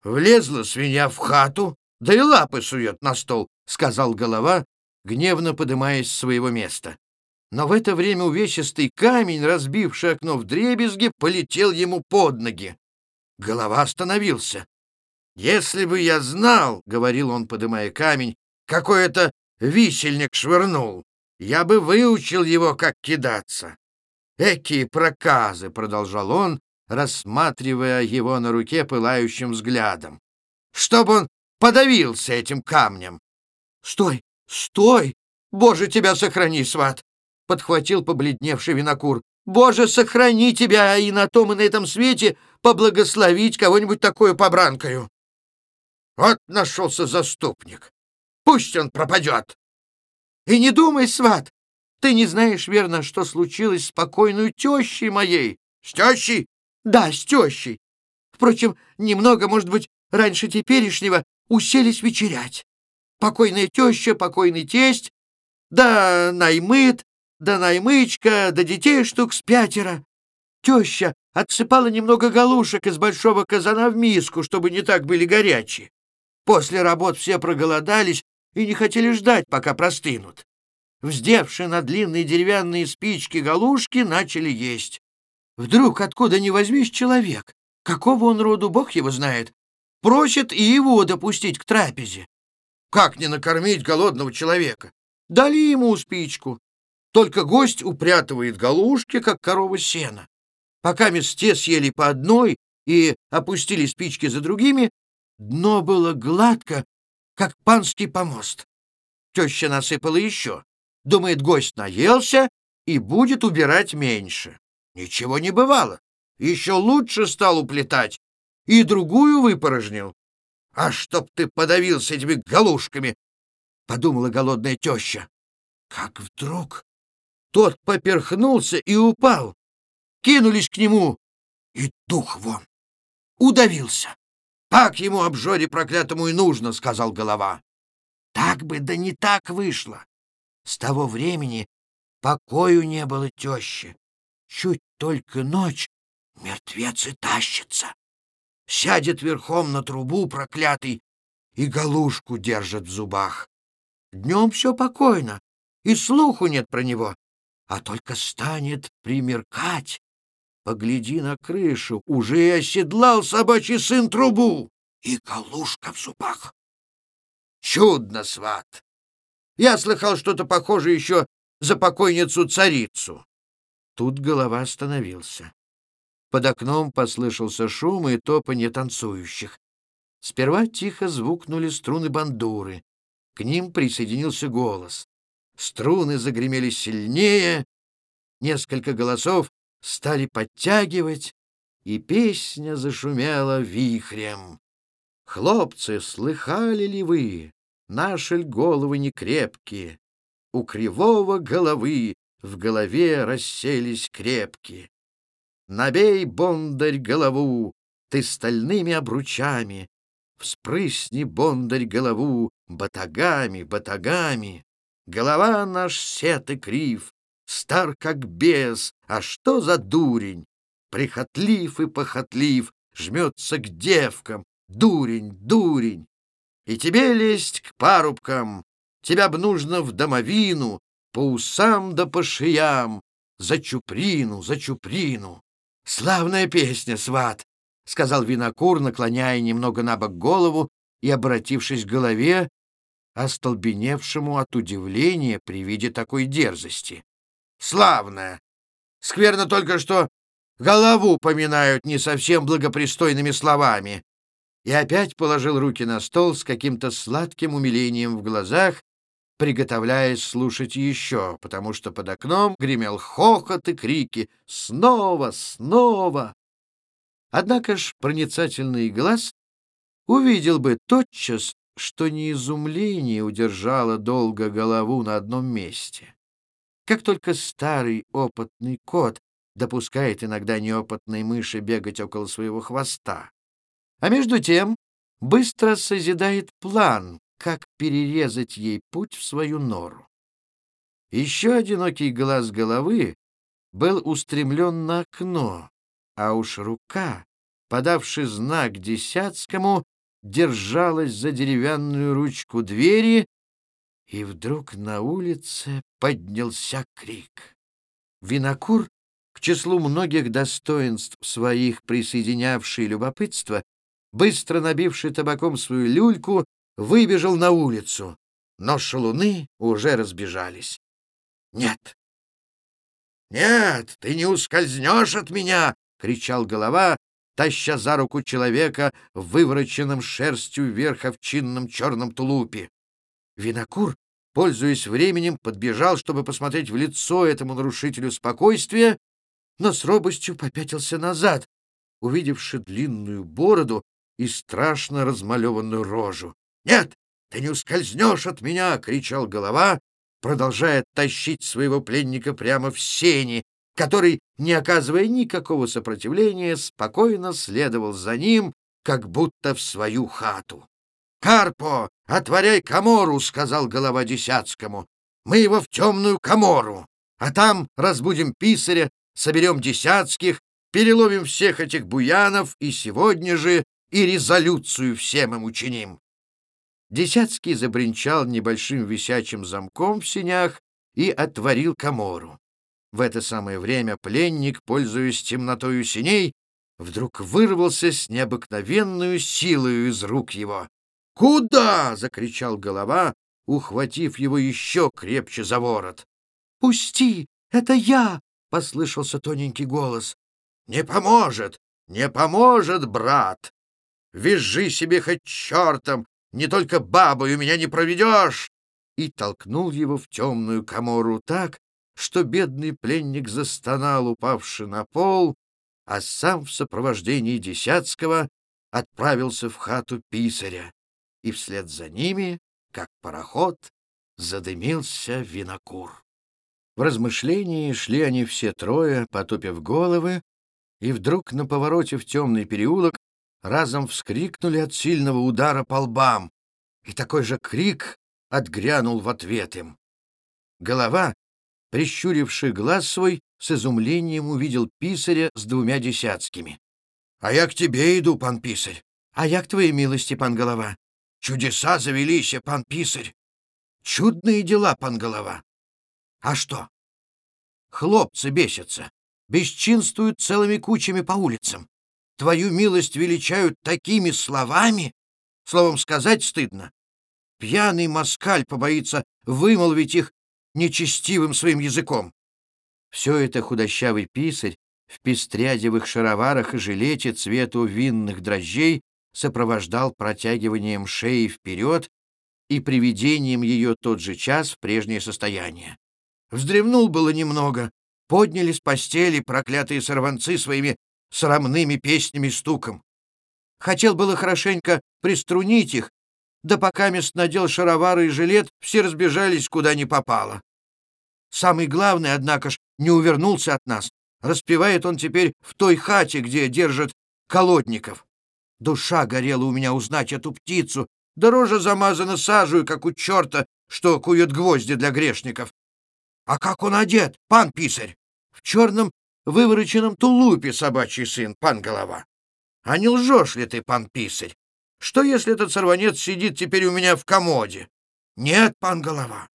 влезла свинья в хату, да и лапы сует на стол, — сказал голова, гневно подымаясь с своего места. Но в это время увесистый камень, разбивший окно в дребезги, полетел ему под ноги. Голова остановился. «Если бы я знал, — говорил он, подымая камень, — какой это висельник швырнул, я бы выучил его, как кидаться. «Экие проказы!» — продолжал он, рассматривая его на руке пылающим взглядом. чтобы он подавился этим камнем. — Стой, стой! Боже, тебя сохрани, сват! — подхватил побледневший винокур. — Боже, сохрани тебя и на том, и на этом свете поблагословить кого-нибудь такую побранкою. Вот нашелся заступник. Пусть он пропадет. И не думай, сват, ты не знаешь, верно, что случилось с покойной тещей моей. С тещей? Да, с тещей. Впрочем, немного, может быть, раньше теперешнего уселись вечерять. Покойная теща, покойный тесть, да наймыт, да наймычка, да детей штук с пятеро. Теща отсыпала немного галушек из большого казана в миску, чтобы не так были горячие. После работ все проголодались и не хотели ждать, пока простынут. Вздевши на длинные деревянные спички галушки, начали есть. Вдруг, откуда ни возьмись, человек, какого он роду, бог его знает, просит и его допустить к трапезе. Как не накормить голодного человека? Дали ему спичку. Только гость упрятывает галушки, как корова сена. Пока те съели по одной и опустили спички за другими, дно было гладко, как панский помост. Теща насыпала еще. Думает, гость наелся и будет убирать меньше. Ничего не бывало. Еще лучше стал уплетать. И другую выпорожнил. А чтоб ты подавился этими галушками, — подумала голодная теща. Как вдруг тот поперхнулся и упал. Кинулись к нему, и дух вон. Удавился. Так ему обжоре проклятому и нужно, — сказал голова. Так бы, да не так вышло. С того времени покою не было тещи. Чуть только ночь, мертвец и тащится. Сядет верхом на трубу проклятый и галушку держит в зубах. Днем все покойно, и слуху нет про него, а только станет примеркать. Погляди на крышу, уже и оседлал собачий сын трубу, и галушка в зубах. Чудно, сват! Я слыхал что-то похожее еще за покойницу-царицу. Тут голова остановился. Под окном послышался шум и топанье танцующих. Сперва тихо звукнули струны бандуры. К ним присоединился голос. Струны загремели сильнее, несколько голосов стали подтягивать, и песня зашумела вихрем. Хлопцы, слыхали ли вы? Наши головы не крепкие. У кривого головы в голове расселись крепкие. Набей, бондарь, голову, ты стальными обручами, Вспрысни, бондарь, голову батагами, батагами. Голова наш сет и крив, стар как бес, а что за дурень? Прихотлив и похотлив, жмется к девкам, дурень, дурень. И тебе лезть к парубкам, тебя б нужно в домовину, по усам да по шиям, за чуприну, за чуприну. Славная песня, сват, — сказал винокур, наклоняя немного на бок голову и обратившись к голове, остолбеневшему от удивления при виде такой дерзости. «Славная! Скверно только, что голову поминают не совсем благопристойными словами и опять положил руки на стол с каким-то сладким умилением в глазах, приготовляясь слушать еще, потому что под окном гремел хохот и крики «Снова! Снова!». Однако ж проницательный глаз увидел бы тотчас, что не изумление удержало долго голову на одном месте. Как только старый опытный кот допускает иногда неопытной мыши бегать около своего хвоста, а между тем быстро созидает план, как перерезать ей путь в свою нору. Еще одинокий глаз головы был устремлен на окно, а уж рука, подавший знак десятскому, держалась за деревянную ручку двери, и вдруг на улице поднялся крик. Винокур, к числу многих достоинств своих присоединявший любопытство, быстро набивший табаком свою люльку, выбежал на улицу, но шалуны уже разбежались. «Нет! Нет, ты не ускользнешь от меня!» — кричал голова, таща за руку человека в вывороченном шерстью вверх овчинном черном тулупе. Винокур, пользуясь временем, подбежал, чтобы посмотреть в лицо этому нарушителю спокойствия, но с робостью попятился назад, увидевши длинную бороду и страшно размалеванную рожу. «Нет, ты не ускользнешь от меня!» — кричал голова, продолжая тащить своего пленника прямо в сени, который, не оказывая никакого сопротивления, спокойно следовал за ним, как будто в свою хату. «Карпо, отворяй комору!» — сказал голова Десятскому. «Мы его в темную комору, а там разбудим писаря, соберем Десятских, переловим всех этих буянов и сегодня же и резолюцию всем им учиним». Десятский забринчал небольшим висячим замком в сенях и отворил комору. В это самое время пленник, пользуясь темнотою синей, вдруг вырвался с необыкновенную силою из рук его. «Куда?» — закричал голова, ухватив его еще крепче за ворот. «Пусти! Это я!» — послышался тоненький голос. «Не поможет! Не поможет, брат! Визжи себе хоть чертом! Не только бабой у меня не проведешь!» И толкнул его в темную комору так, что бедный пленник застонал, упавший на пол, а сам в сопровождении Десятского отправился в хату писаря, и вслед за ними, как пароход, задымился винокур. В размышлении шли они все трое, потупив головы, и вдруг на повороте в темный переулок разом вскрикнули от сильного удара по лбам, и такой же крик отгрянул в ответ им. Голова, прищуривший глаз свой, с изумлением увидел писаря с двумя десятскими. — А я к тебе иду, пан писарь. — А я к твоей милости, пан голова. — Чудеса завелись, пан писарь. — Чудные дела, пан голова. — А что? — Хлопцы бесятся, бесчинствуют целыми кучами по улицам. Твою милость величают такими словами, словом сказать стыдно. Пьяный москаль побоится вымолвить их нечестивым своим языком. Все это худощавый писарь в пестрядевых шароварах и жилете цвету винных дрожжей сопровождал протягиванием шеи вперед и приведением ее тот же час в прежнее состояние. Вздремнул было немного, подняли с постели проклятые сорванцы своими срамными песнями стуком. Хотел было хорошенько приструнить их, да пока мест надел шаровары и жилет, все разбежались куда ни попало. Самый главный, однако ж, не увернулся от нас. Распевает он теперь в той хате, где держат колодников. Душа горела у меня узнать эту птицу, дороже замазана сажей, как у черта, что кует гвозди для грешников. А как он одет, пан писарь? В черном вывороченном тулупе собачий сын, пан голова. А не лжешь ли ты, пан писарь? Что, если этот сорванец сидит теперь у меня в комоде? Нет, пан голова.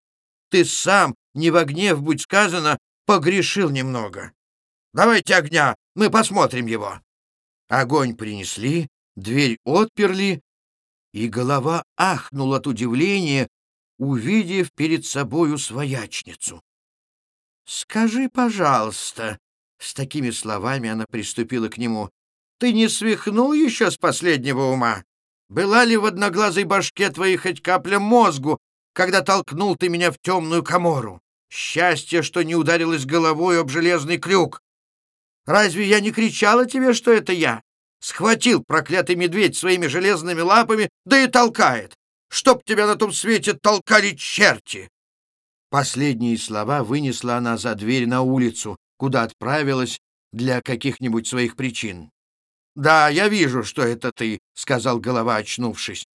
Ты сам не во гнев, будь сказано, погрешил немного. Давайте огня, мы посмотрим его. Огонь принесли, дверь отперли, и голова ахнула от удивления, увидев перед собою своячницу. «Скажи, пожалуйста», — с такими словами она приступила к нему, «ты не свихнул еще с последнего ума? Была ли в одноглазой башке твоей хоть капля мозгу, когда толкнул ты меня в темную комору? Счастье, что не ударилась головой об железный крюк. Разве я не кричала тебе, что это я? Схватил проклятый медведь своими железными лапами, да и толкает. Чтоб тебя на том свете толкали черти!» Последние слова вынесла она за дверь на улицу, куда отправилась для каких-нибудь своих причин. «Да, я вижу, что это ты», — сказал голова, очнувшись.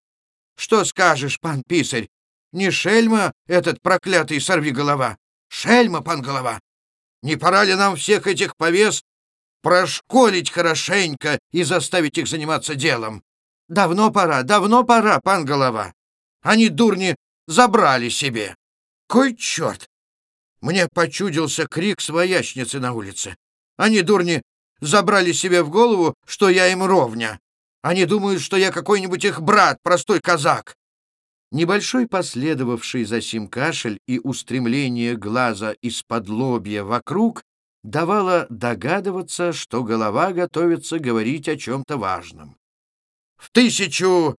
«Что скажешь, пан писарь? Не шельма этот проклятый сорви-голова? Шельма, пан голова! Не пора ли нам всех этих повес прошколить хорошенько и заставить их заниматься делом? Давно пора, давно пора, пан голова. Они, дурни, забрали себе. Кой черт! Мне почудился крик своячницы на улице. Они, дурни, забрали себе в голову, что я им ровня. Они думают, что я какой-нибудь их брат, простой казак. Небольшой последовавший за сим кашель и устремление глаза из-под лобья вокруг давало догадываться, что голова готовится говорить о чем-то важном. В тысячу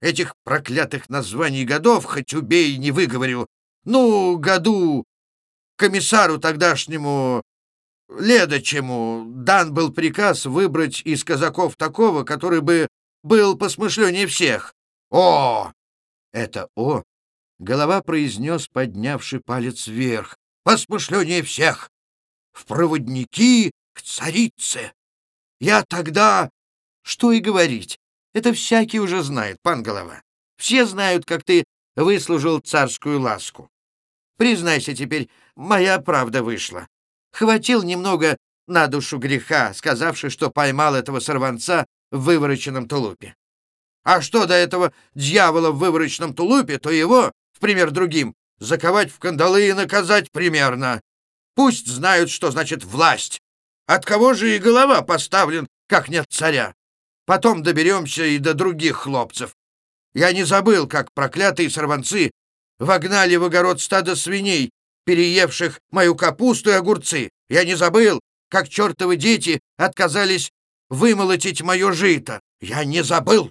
этих проклятых названий годов, хоть убей, не выговорю, ну, году комиссару тогдашнему Ледочему дан был приказ выбрать из казаков такого, который бы был посмышленнее всех. О! Это «о» голова произнес, поднявший палец вверх. Посмышленнее всех! В проводники к царице! Я тогда... Что и говорить, это всякий уже знает, пан голова. Все знают, как ты выслужил царскую ласку. Признайся теперь, моя правда вышла. Хватил немного на душу греха, сказавши, что поймал этого сорванца в вывороченном тулупе. А что до этого дьявола в вывороченном тулупе, то его, в пример другим, заковать в кандалы и наказать примерно. Пусть знают, что значит власть. От кого же и голова поставлен, как нет царя. Потом доберемся и до других хлопцев. Я не забыл, как проклятые сорванцы вогнали в огород стадо свиней, переевших мою капусту и огурцы. Я не забыл, как чертовы дети отказались вымолотить мое жито. Я не забыл.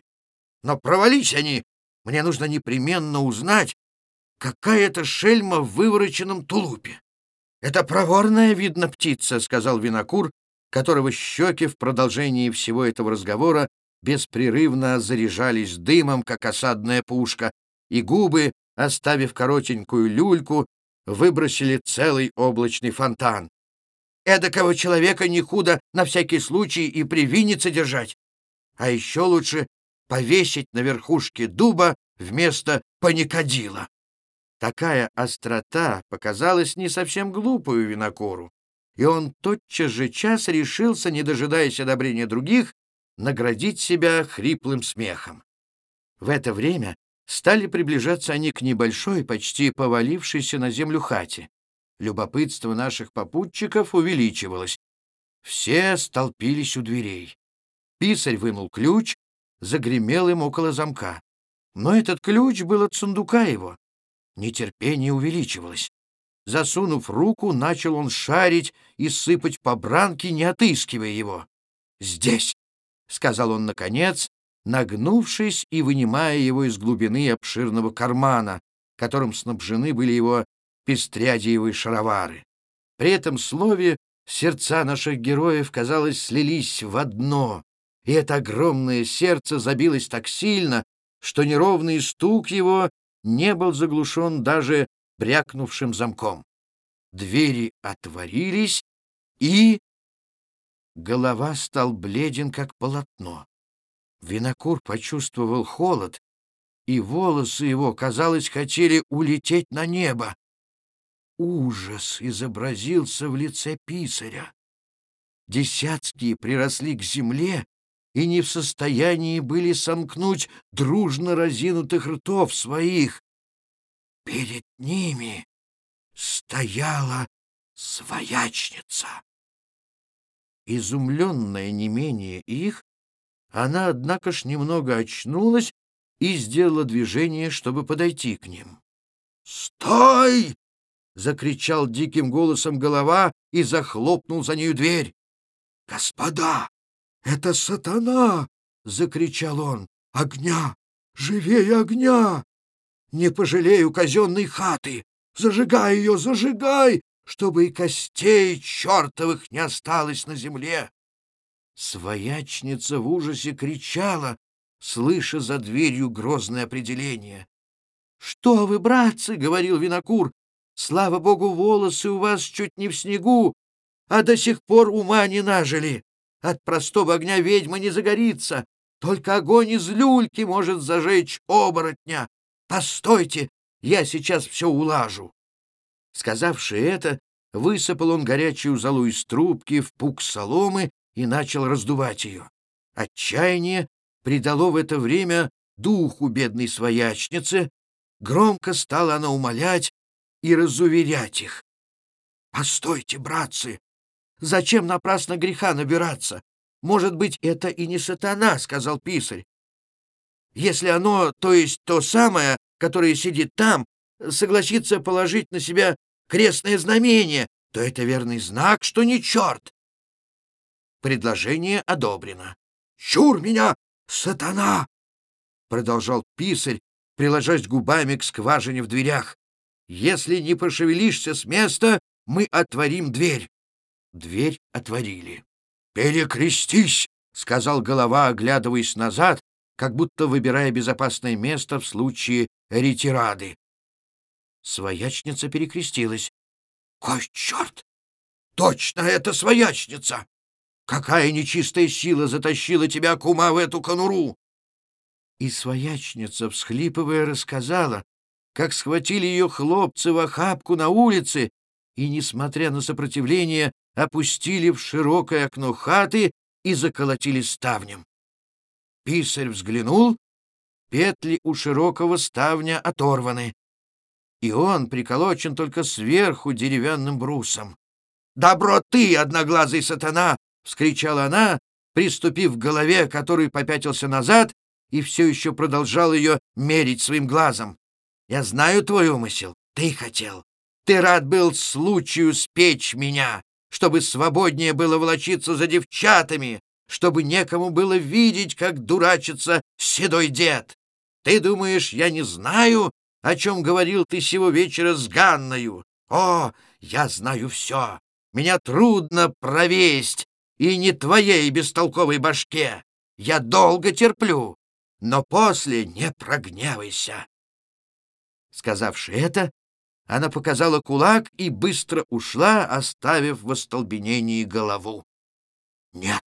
Но провались они. Мне нужно непременно узнать, какая это шельма в вывороченном тулупе. «Это проворная, видно, птица», — сказал винокур, которого щеки в продолжении всего этого разговора беспрерывно заряжались дымом, как осадная пушка, и губы, оставив коротенькую люльку, выбросили целый облачный фонтан. Эдакого человека не худо на всякий случай и привиниться держать. А еще лучше повесить на верхушке дуба вместо паникодила. Такая острота показалась не совсем глупую винокуру, и он тотчас же час решился, не дожидаясь одобрения других, наградить себя хриплым смехом. В это время Стали приближаться они к небольшой, почти повалившейся на землю хате. Любопытство наших попутчиков увеличивалось. Все столпились у дверей. Писарь вынул ключ, загремел им около замка. Но этот ключ был от сундука его. Нетерпение увеличивалось. Засунув руку, начал он шарить и сыпать по бранке, не отыскивая его. «Здесь!» — сказал он наконец, нагнувшись и вынимая его из глубины обширного кармана, которым снабжены были его пестрядиевые шаровары. При этом слове сердца наших героев, казалось, слились в одно, и это огромное сердце забилось так сильно, что неровный стук его не был заглушен даже брякнувшим замком. Двери отворились, и... Голова стал бледен, как полотно. Винокур почувствовал холод, и волосы его, казалось, хотели улететь на небо. Ужас изобразился в лице писаря. Десятские приросли к земле и не в состоянии были сомкнуть дружно разинутых ртов своих. Перед ними стояла своячница. Изумленная не менее их, она, однако ж, немного очнулась и сделала движение, чтобы подойти к ним. «Стой!» — закричал диким голосом голова и захлопнул за нею дверь. «Господа, это сатана!» — закричал он. «Огня! Живее огня! Не пожалею казенной хаты! Зажигай ее, зажигай, чтобы и костей чертовых не осталось на земле!» Своячница в ужасе кричала, слыша за дверью грозное определение. — Что вы, братцы, — говорил винокур, — слава богу, волосы у вас чуть не в снегу, а до сих пор ума не нажили. От простого огня ведьма не загорится, только огонь из люльки может зажечь оборотня. Постойте, я сейчас все улажу. Сказавши это, высыпал он горячую золу из трубки в пук соломы и начал раздувать ее. Отчаяние придало в это время духу бедной своячницы, громко стала она умолять и разуверять их. «Постойте, братцы! Зачем напрасно греха набираться? Может быть, это и не сатана, — сказал писарь. Если оно, то есть то самое, которое сидит там, согласится положить на себя крестное знамение, то это верный знак, что не черт. Предложение одобрено. «Чур меня, сатана!» — продолжал писарь, приложась губами к скважине в дверях. «Если не пошевелишься с места, мы отворим дверь». Дверь отворили. «Перекрестись!» — сказал голова, оглядываясь назад, как будто выбирая безопасное место в случае ретирады. Своячница перекрестилась. «Кой черт! Точно это своячница! Какая нечистая сила затащила тебя, кума, в эту конуру!» И своячница, всхлипывая, рассказала, как схватили ее хлопцы в охапку на улице и, несмотря на сопротивление, опустили в широкое окно хаты и заколотили ставнем. Писарь взглянул, петли у широкого ставня оторваны, и он приколочен только сверху деревянным брусом. «Добро ты, одноглазый сатана!» — вскричала она, приступив к голове, который попятился назад и все еще продолжал ее мерить своим глазом. «Я знаю твой умысел. Ты хотел. Ты рад был случаю спечь меня, чтобы свободнее было волочиться за девчатами, чтобы некому было видеть, как дурачится седой дед. Ты думаешь, я не знаю, о чем говорил ты сего вечера с Ганною? О, я знаю все. Меня трудно провесть, и не твоей бестолковой башке. Я долго терплю, но после не прогневайся. Сказавши это, она показала кулак и быстро ушла, оставив в остолбенении голову. Нет,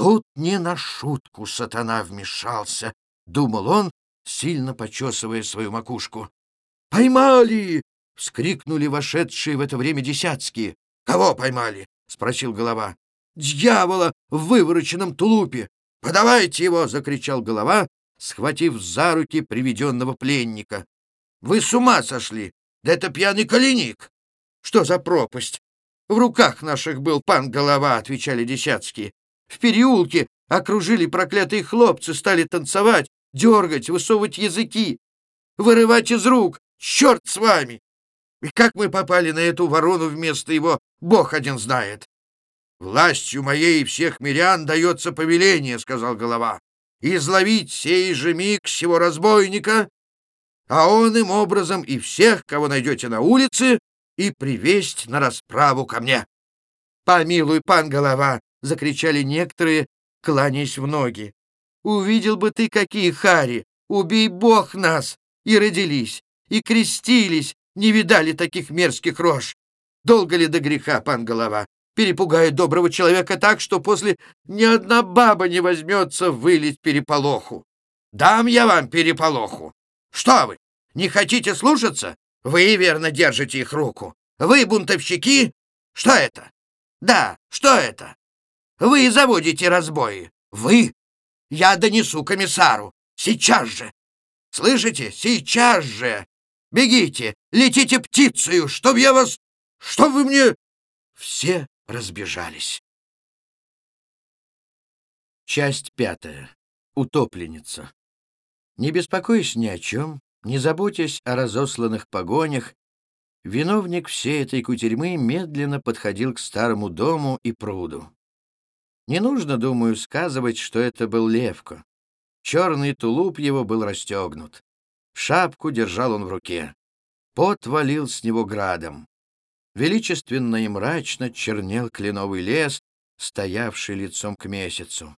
Тут не на шутку сатана вмешался, — думал он, сильно почесывая свою макушку. «Поймали!» — вскрикнули вошедшие в это время десятские. «Кого поймали?» — спросил голова. «Дьявола в вывороченном тулупе!» «Подавайте его!» — закричал голова, схватив за руки приведенного пленника. «Вы с ума сошли! Да это пьяный коленик!» «Что за пропасть?» «В руках наших был пан голова!» — отвечали десятские. В переулке окружили проклятые хлопцы, стали танцевать, дергать, высовывать языки, вырывать из рук. Черт с вами! И как мы попали на эту ворону вместо его, Бог один знает. «Властью моей всех мирян дается повеление», — сказал голова, «изловить сей же миг всего разбойника, а он им образом и всех, кого найдете на улице, и привесть на расправу ко мне». «Помилуй, пан голова», — закричали некоторые, кланяясь в ноги. «Увидел бы ты, какие хари! Убей Бог нас!» И родились, и крестились, не видали таких мерзких рож. Долго ли до греха, пан голова? Перепугает доброго человека так, что после ни одна баба не возьмется вылить переполоху. Дам я вам переполоху. Что вы, не хотите слушаться? Вы верно держите их руку. Вы бунтовщики? Что это? Да, что это? Вы заводите разбои. Вы? Я донесу комиссару. Сейчас же. Слышите? Сейчас же. Бегите, летите птицею, чтоб я вас... Что вы мне... Все разбежались. Часть пятая. Утопленница. Не беспокоясь ни о чем, не заботясь о разосланных погонях, виновник всей этой кутерьмы медленно подходил к старому дому и пруду. Не нужно, думаю, сказывать, что это был Левко. Черный тулуп его был расстегнут. Шапку держал он в руке. Пот валил с него градом. Величественно и мрачно чернел кленовый лес, стоявший лицом к месяцу.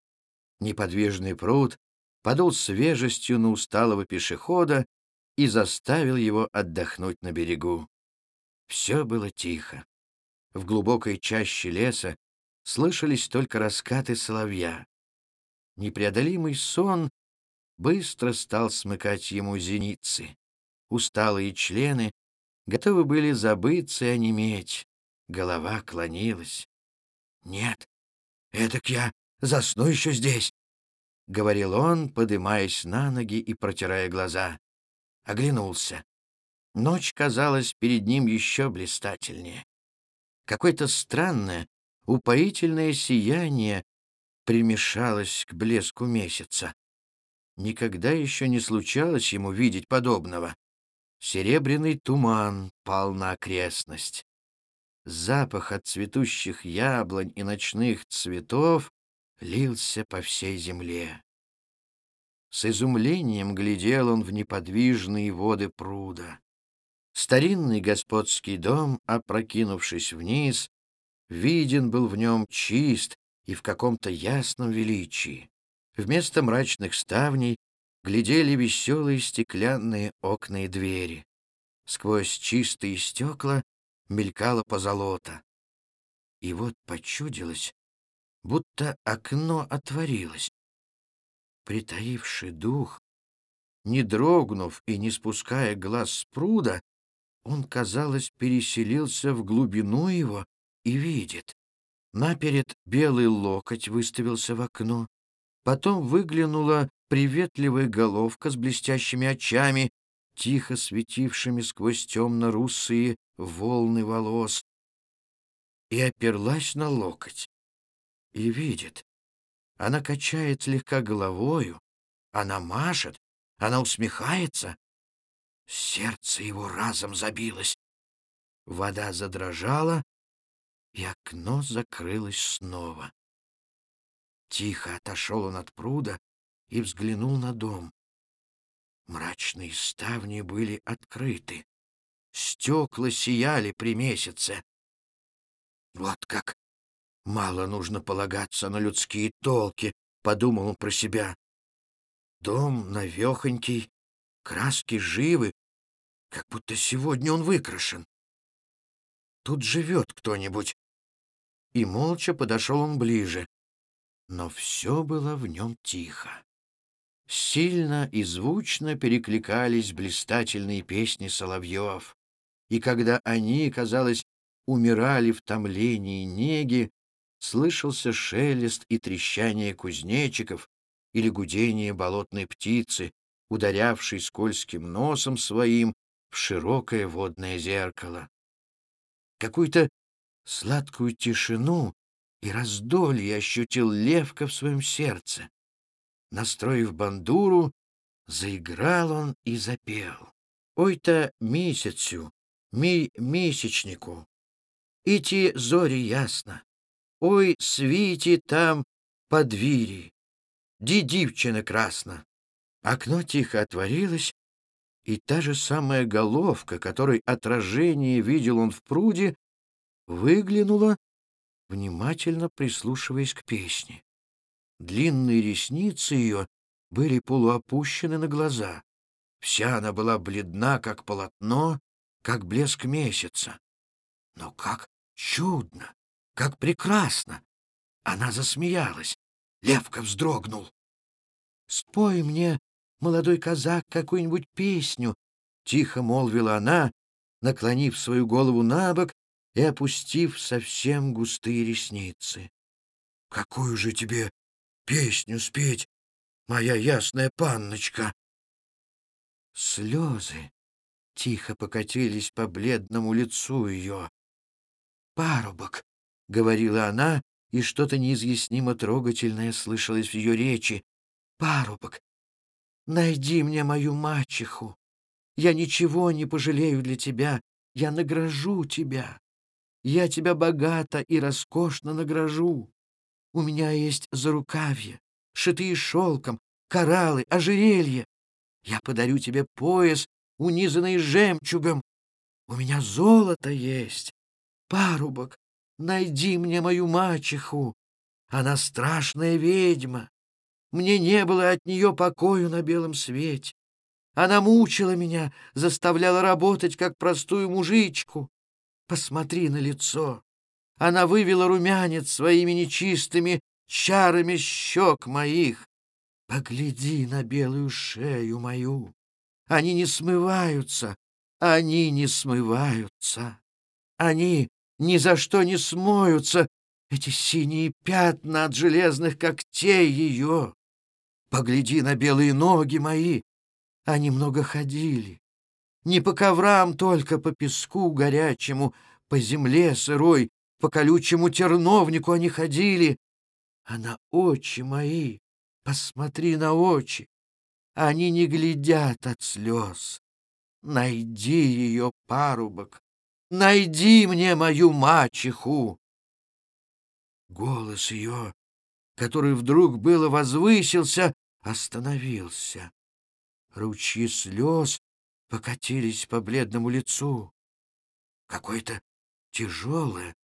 Неподвижный пруд подул свежестью на усталого пешехода и заставил его отдохнуть на берегу. Все было тихо. В глубокой чаще леса слышались только раскаты соловья. Непреодолимый сон быстро стал смыкать ему зеницы. Усталые члены готовы были забыться и онеметь. Голова клонилась. «Нет, эдак я засну еще здесь», — говорил он, подымаясь на ноги и протирая глаза. Оглянулся. Ночь казалась перед ним еще блистательнее. Какое-то странное, упоительное сияние примешалось к блеску месяца. Никогда еще не случалось ему видеть подобного. Серебряный туман пал на окрестность. запах от цветущих яблонь и ночных цветов лился по всей земле. С изумлением глядел он в неподвижные воды пруда. Старинный господский дом, опрокинувшись вниз, виден был в нем чист и в каком-то ясном величии. Вместо мрачных ставней глядели веселые стеклянные окна и двери. Сквозь чистые стекла мелькало позолота. И вот почудилось, будто окно отворилось. Притаивший дух, не дрогнув и не спуская глаз с пруда, он, казалось, переселился в глубину его и видит. Наперед белый локоть выставился в окно, потом выглянула приветливая головка с блестящими очами, тихо светившими сквозь темно-русые волны волос, и оперлась на локоть. И видит, она качает слегка головою, она машет, она усмехается. Сердце его разом забилось. Вода задрожала, и окно закрылось снова. Тихо отошел он от пруда и взглянул на дом. Мрачные ставни были открыты. Стекла сияли при месяце. Вот как мало нужно полагаться на людские толки, — подумал он про себя. Дом навехонький, краски живы, как будто сегодня он выкрашен. Тут живет кто-нибудь. И молча подошел он ближе. Но все было в нем тихо. Сильно и звучно перекликались блистательные песни соловьев, и когда они, казалось, умирали в томлении неги, слышался шелест и трещание кузнечиков или гудение болотной птицы, ударявшей скользким носом своим в широкое водное зеркало. Какую-то сладкую тишину и раздолье ощутил Левка в своем сердце. Настроив бандуру, заиграл он и запел. Ой-то месяцю, мій месячнику, і ті зорі ясно. Ой, світі там под двери, ди дівчина красна. Окно тихо отворилось, и та же самая головка, которой отражение видел он в пруде, выглянула, внимательно прислушиваясь к песне. Длинные ресницы ее были полуопущены на глаза. Вся она была бледна, как полотно, как блеск месяца. Но как чудно, как прекрасно! Она засмеялась. Левка вздрогнул. «Спой мне, молодой казак, какую-нибудь песню», — тихо молвила она, наклонив свою голову на бок и опустив совсем густые ресницы. «Какую же тебе песню спеть, моя ясная панночка. Слезы тихо покатились по бледному лицу ее. «Парубок», — говорила она, и что-то неизъяснимо трогательное слышалось в ее речи. «Парубок, найди мне мою мачеху. Я ничего не пожалею для тебя, я награжу тебя. Я тебя богато и роскошно награжу. У меня есть зарукавья, шитые шелком, кораллы, ожерелья. Я подарю тебе пояс, унизанный жемчугом. У меня золото есть. Парубок, найди мне мою мачеху. Она страшная ведьма. Мне не было от нее покою на белом свете. Она мучила меня, заставляла работать, как простую мужичку. Посмотри на лицо. Она вывела румянец своими нечистыми чарами щек моих. Погляди на белую шею мою. Они не смываются, они не смываются. Они ни за что не смоются, эти синие пятна от железных когтей ее. Погляди на белые ноги мои, они много ходили. Не по коврам только, по песку горячему, по земле сырой, по колючему терновнику они ходили, а на очи мои, посмотри на очи, они не глядят от слез. Найди ее, парубок, найди мне мою мачеху!» Голос ее, который вдруг было возвысился, остановился. Ручьи слез покатились по бледному лицу. Какое-то тяжелое,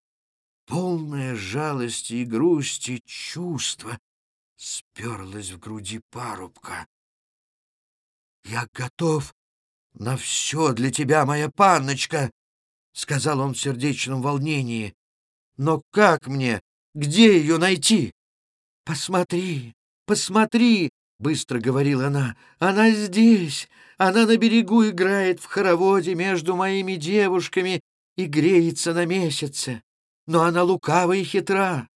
полное жалости и грусти чувство сперлось в груди парубка. «Я готов на все для тебя, моя панночка!» — сказал он в сердечном волнении. «Но как мне? Где ее найти?» «Посмотри, посмотри!» — быстро говорила она. «Она здесь! Она на берегу играет в хороводе между моими девушками и греется на месяце. Но она лукава и хитра.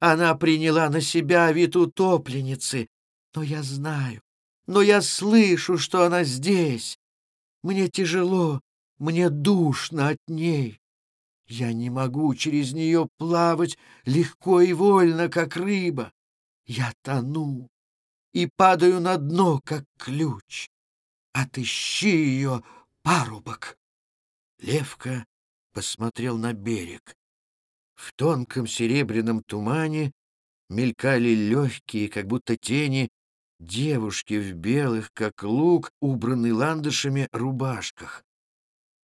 Она приняла на себя вид утопленницы. Но я знаю, но я слышу, что она здесь. Мне тяжело, мне душно от ней. Я не могу через нее плавать легко и вольно, как рыба. Я тону и падаю на дно, как ключ. Отыщи ее, парубок. Левка посмотрел на берег. В тонком серебряном тумане мелькали легкие, как будто тени, девушки в белых, как лук, убранный ландышами, рубашках.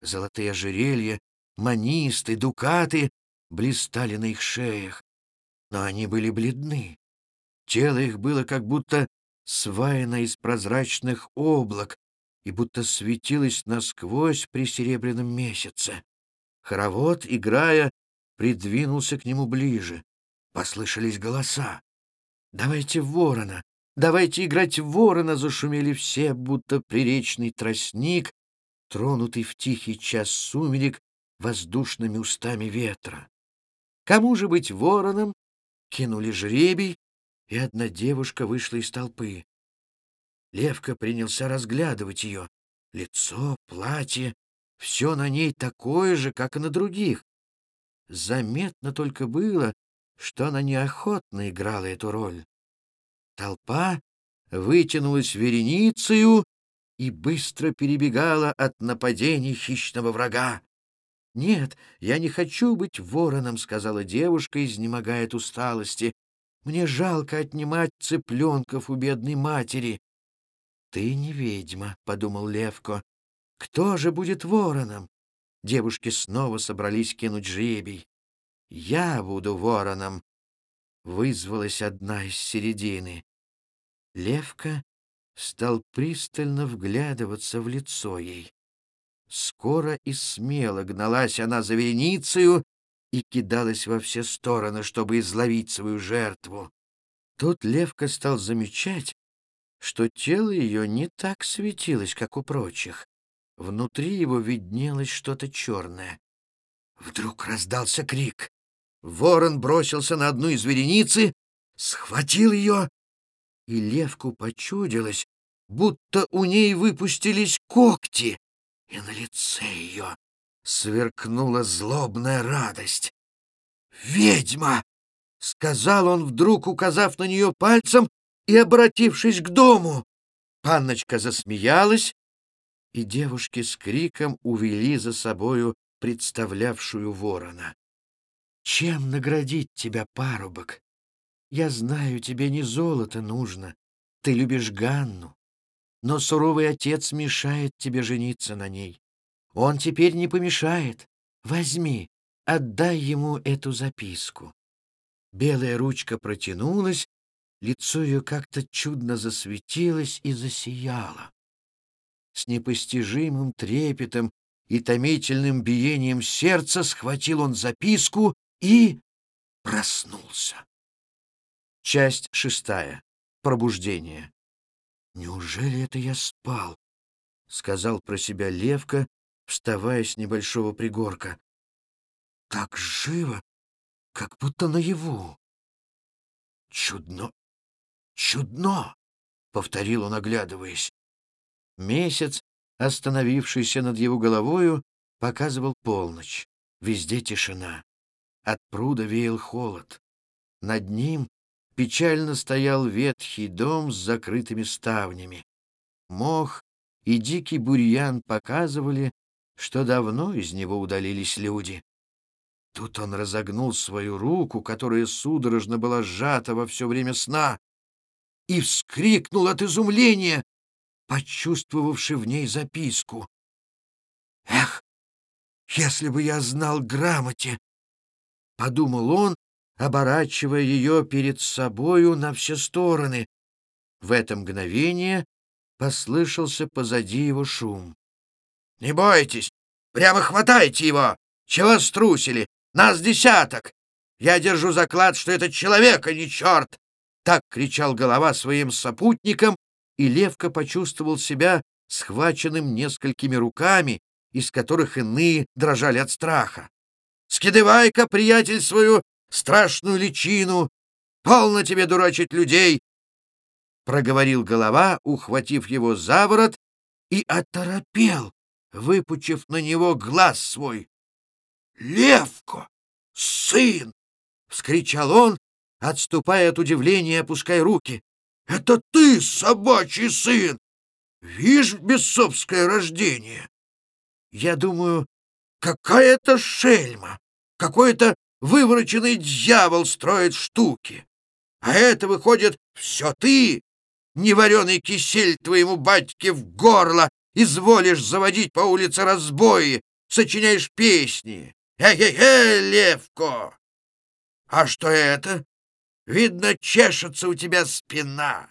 Золотые ожерелья, манисты, дукаты блистали на их шеях, но они были бледны. Тело их было как будто сваяно из прозрачных облак и будто светилось насквозь при серебряном месяце. Хоровод, играя, придвинулся к нему ближе. Послышались голоса. «Давайте ворона! Давайте играть ворона!» Зашумели все, будто приречный тростник, тронутый в тихий час сумерек воздушными устами ветра. Кому же быть вороном? Кинули жребий, и одна девушка вышла из толпы. Левка принялся разглядывать ее. Лицо, платье, все на ней такое же, как и на других. Заметно только было, что она неохотно играла эту роль. Толпа вытянулась вереницею и быстро перебегала от нападений хищного врага. «Нет, я не хочу быть вороном», — сказала девушка, изнемогая от усталости. «Мне жалко отнимать цыпленков у бедной матери». «Ты не ведьма», — подумал Левко. «Кто же будет вороном?» Девушки снова собрались кинуть жребий. «Я буду вороном», — вызвалась одна из середины. Левка стал пристально вглядываться в лицо ей. Скоро и смело гналась она за вереницею и кидалась во все стороны, чтобы изловить свою жертву. Тут Левка стал замечать, что тело ее не так светилось, как у прочих. Внутри его виднелось что-то черное. Вдруг раздался крик. Ворон бросился на одну из вереницы, схватил ее, и Левку почудилось, будто у ней выпустились когти, и на лице ее сверкнула злобная радость. «Ведьма!» — сказал он вдруг, указав на нее пальцем и обратившись к дому. Панночка засмеялась, и девушки с криком увели за собою представлявшую ворона. «Чем наградить тебя, парубок? Я знаю, тебе не золото нужно, ты любишь Ганну, но суровый отец мешает тебе жениться на ней. Он теперь не помешает. Возьми, отдай ему эту записку». Белая ручка протянулась, лицо ее как-то чудно засветилось и засияло. С непостижимым трепетом и томительным биением сердца схватил он записку и проснулся. Часть шестая. Пробуждение. «Неужели это я спал?» — сказал про себя Левка, вставая с небольшого пригорка. «Так живо, как будто наяву». «Чудно, чудно!» — повторил он, оглядываясь. Месяц, остановившийся над его головою, показывал полночь. Везде тишина. От пруда веял холод. Над ним печально стоял ветхий дом с закрытыми ставнями. Мох и дикий бурьян показывали, что давно из него удалились люди. Тут он разогнул свою руку, которая судорожно была сжата во все время сна, и вскрикнул от изумления, почувствовавши в ней записку. «Эх, если бы я знал грамоте!» — подумал он, оборачивая ее перед собою на все стороны. В это мгновение послышался позади его шум. «Не бойтесь! Прямо хватайте его! Чего струсили? Нас десяток! Я держу заклад, что это человек, а не черт!» Так кричал голова своим сопутникам, и Левка почувствовал себя схваченным несколькими руками, из которых иные дрожали от страха. «Скидывай-ка, приятель, свою страшную личину! Полно тебе дурачить людей!» Проговорил голова, ухватив его за ворот, и оторопел, выпучив на него глаз свой. «Левко! Сын!» — вскричал он, отступая от удивления и опуская руки. «Это ты, собачий сын! Вишь бесовское рождение!» Я думаю, какая-то шельма, какой-то вывороченный дьявол строит штуки. А это, выходит, все ты, невареный кисель твоему батьке в горло, изволишь заводить по улице разбои, сочиняешь песни. Эй-эй-эй, Левко! А что это? Видно, чешется у тебя спина.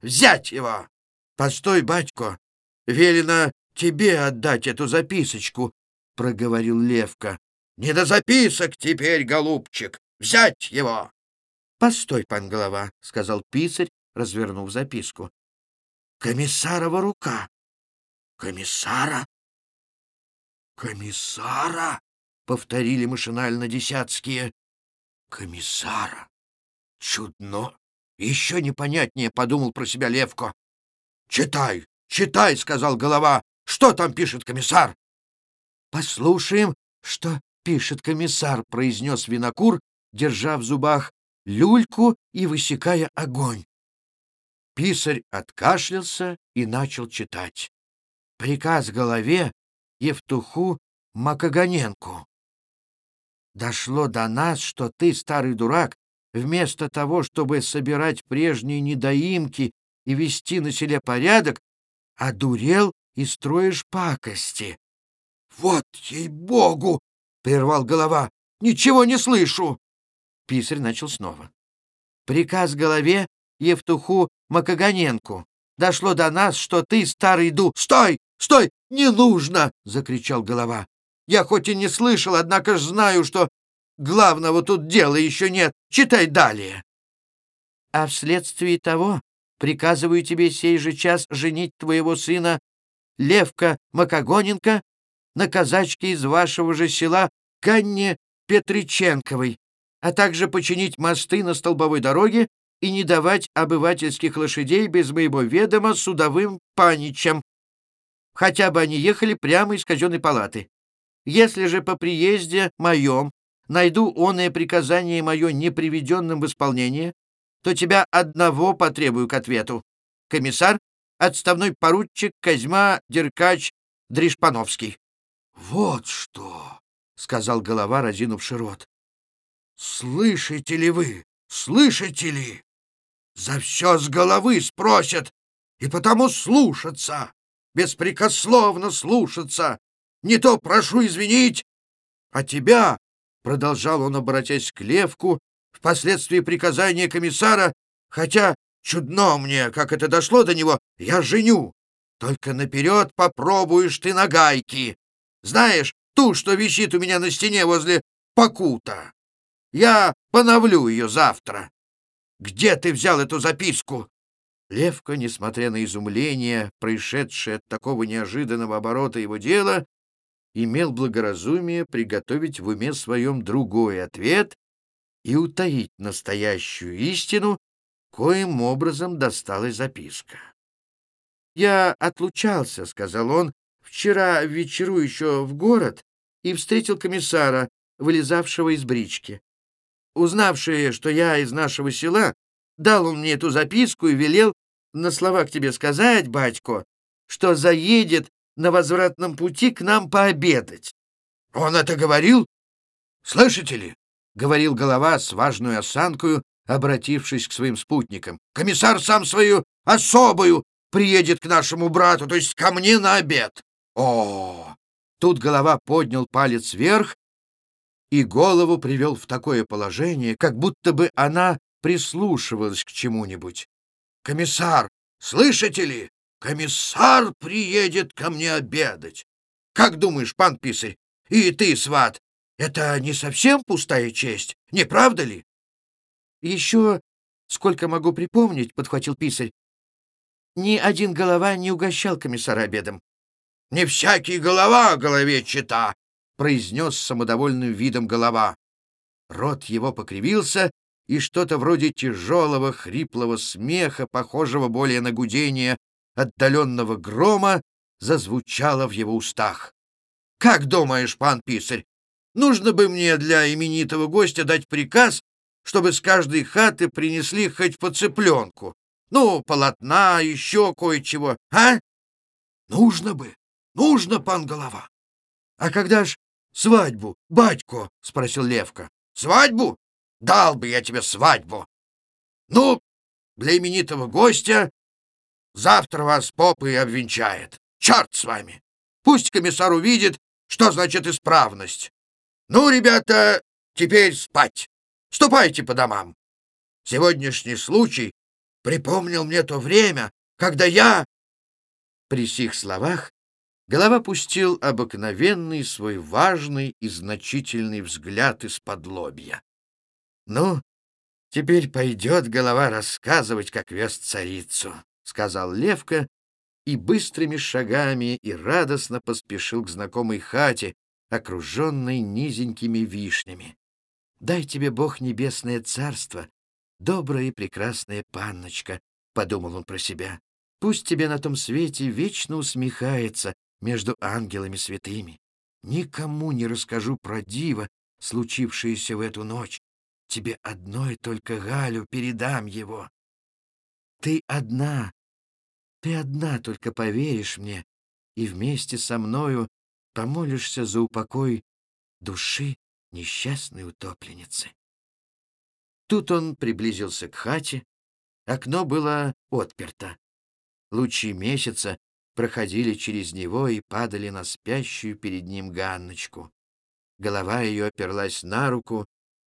Взять его! Постой, батько, велено тебе отдать эту записочку, — проговорил Левка. — Не до записок теперь, голубчик! Взять его! — Постой, пан голова, — сказал писарь, развернув записку. — Комиссарова рука. — Комиссара? — Комиссара? — повторили машинально десятские. — Комиссара. Чудно. Еще непонятнее, — подумал про себя Левко. — Читай, читай, — сказал голова. Что там пишет комиссар? Послушаем, что пишет комиссар, произнес винокур, держа в зубах люльку и высекая огонь. Писарь откашлялся и начал читать. Приказ голове Евтуху Макогоненку. Дошло до нас, что ты, старый дурак, вместо того, чтобы собирать прежние недоимки и вести на селе порядок, одурел и строишь пакости. — Вот ей-богу! — прервал голова. — Ничего не слышу! Писарь начал снова. Приказ голове Евтуху Макогоненку. Дошло до нас, что ты, старый ду... — Стой! Стой! Не нужно! — закричал голова. Я хоть и не слышал, однако ж знаю, что главного тут дела еще нет. Читай далее. А вследствие того приказываю тебе сей же час женить твоего сына Левка Макогоненко на казачке из вашего же села Канне Петриченковой, а также починить мосты на столбовой дороге и не давать обывательских лошадей без моего ведома судовым паничам, хотя бы они ехали прямо из казенной палаты. Если же по приезде моем найду оное приказание мое неприведенным в исполнение, то тебя одного потребую к ответу. Комиссар отставной поручик Козьма Деркач Дришпановский. — Вот что! — сказал голова, разинувший рот. — Слышите ли вы? Слышите ли? За все с головы спросят, и потому слушаться, беспрекословно слушаться. Не то прошу извинить, а тебя, — продолжал он, обратясь к Левку, впоследствии приказания комиссара, хотя Чудно мне, как это дошло до него, я женю. Только наперед попробуешь ты на гайки. Знаешь, ту, что висит у меня на стене возле покута. Я поновлю ее завтра. Где ты взял эту записку?» Левка, несмотря на изумление, происшедшее от такого неожиданного оборота его дела, имел благоразумие приготовить в уме своем другой ответ и утаить настоящую истину, коим образом досталась записка. «Я отлучался», — сказал он, — «вчера вечеру еще в город и встретил комиссара, вылезавшего из брички. Узнавший, что я из нашего села, дал он мне эту записку и велел на слова к тебе сказать, батько, что заедет на возвратном пути к нам пообедать. Он это говорил? Слышите ли? — говорил голова с важной осанкою, обратившись к своим спутникам. Комиссар сам свою особую приедет к нашему брату, то есть ко мне на обед. О! Тут голова поднял палец вверх и голову привел в такое положение, как будто бы она прислушивалась к чему-нибудь. «Комиссар, слышите ли? Комиссар приедет ко мне обедать. Как думаешь, пан писарь, и ты, сват, это не совсем пустая честь, не правда ли?» «Еще, сколько могу припомнить, — подхватил писарь, — ни один голова не угощал комиссара обедом. «Не всякий голова голове чита!» — произнес самодовольным видом голова. Рот его покривился, и что-то вроде тяжелого хриплого смеха, похожего более на гудение отдаленного грома, зазвучало в его устах. «Как думаешь, пан писарь, нужно бы мне для именитого гостя дать приказ, чтобы с каждой хаты принесли хоть по цыпленку? Ну, полотна, еще кое-чего, а? Нужно бы, нужно, пан голова. А когда ж свадьбу, батько? — спросил Левка. Свадьбу? Дал бы я тебе свадьбу. Ну, для именитого гостя завтра вас попы обвенчает. Черт с вами! Пусть комиссар увидит, что значит исправность. Ну, ребята, теперь спать. Ступайте по домам. Сегодняшний случай припомнил мне то время, когда я...» При сих словах голова пустил обыкновенный свой важный и значительный взгляд из-под лобья. «Ну, теперь пойдет голова рассказывать, как вез царицу», — сказал Левка, и быстрыми шагами и радостно поспешил к знакомой хате, окруженной низенькими вишнями. «Дай тебе Бог небесное царство, добрая и прекрасная панночка», — подумал он про себя. «Пусть тебе на том свете вечно усмехается между ангелами святыми. Никому не расскажу про диво, случившееся в эту ночь. Тебе одной только Галю передам его. Ты одна, ты одна только поверишь мне и вместе со мною помолишься за упокой души несчастной утопленницы. Тут он приблизился к хате. Окно было отперто. Лучи месяца проходили через него и падали на спящую перед ним Ганночку. Голова ее оперлась на руку,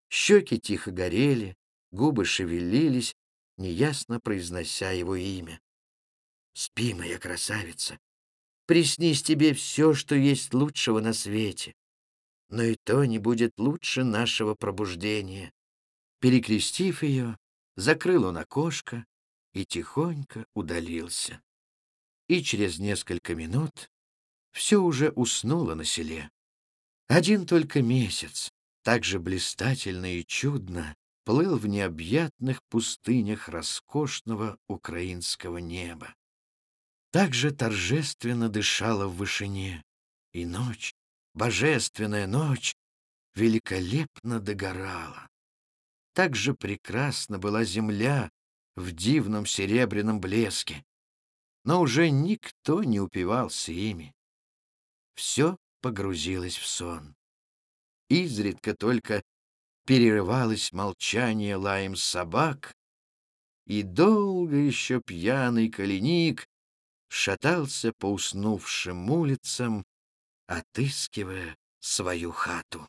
Щеки тихо горели, губы шевелились, неясно произнося его имя. «Спи, моя красавица! Приснись тебе все, что есть лучшего на свете. Но и то не будет лучше нашего пробуждения». Перекрестив ее, закрыл он окошко и тихонько удалился. И через несколько минут все уже уснуло на селе. Один только месяц, так же блистательно и чудно плыл в необъятных пустынях роскошного украинского неба. Так же торжественно дышала в вышине, и ночь, божественная ночь, великолепно догорала. Так же прекрасна была земля в дивном серебряном блеске, но уже никто не упивался ими. Все погрузилось в сон. Изредка только перерывалось молчание лаем собак, и долго еще пьяный коленик шатался по уснувшим улицам, отыскивая свою хату.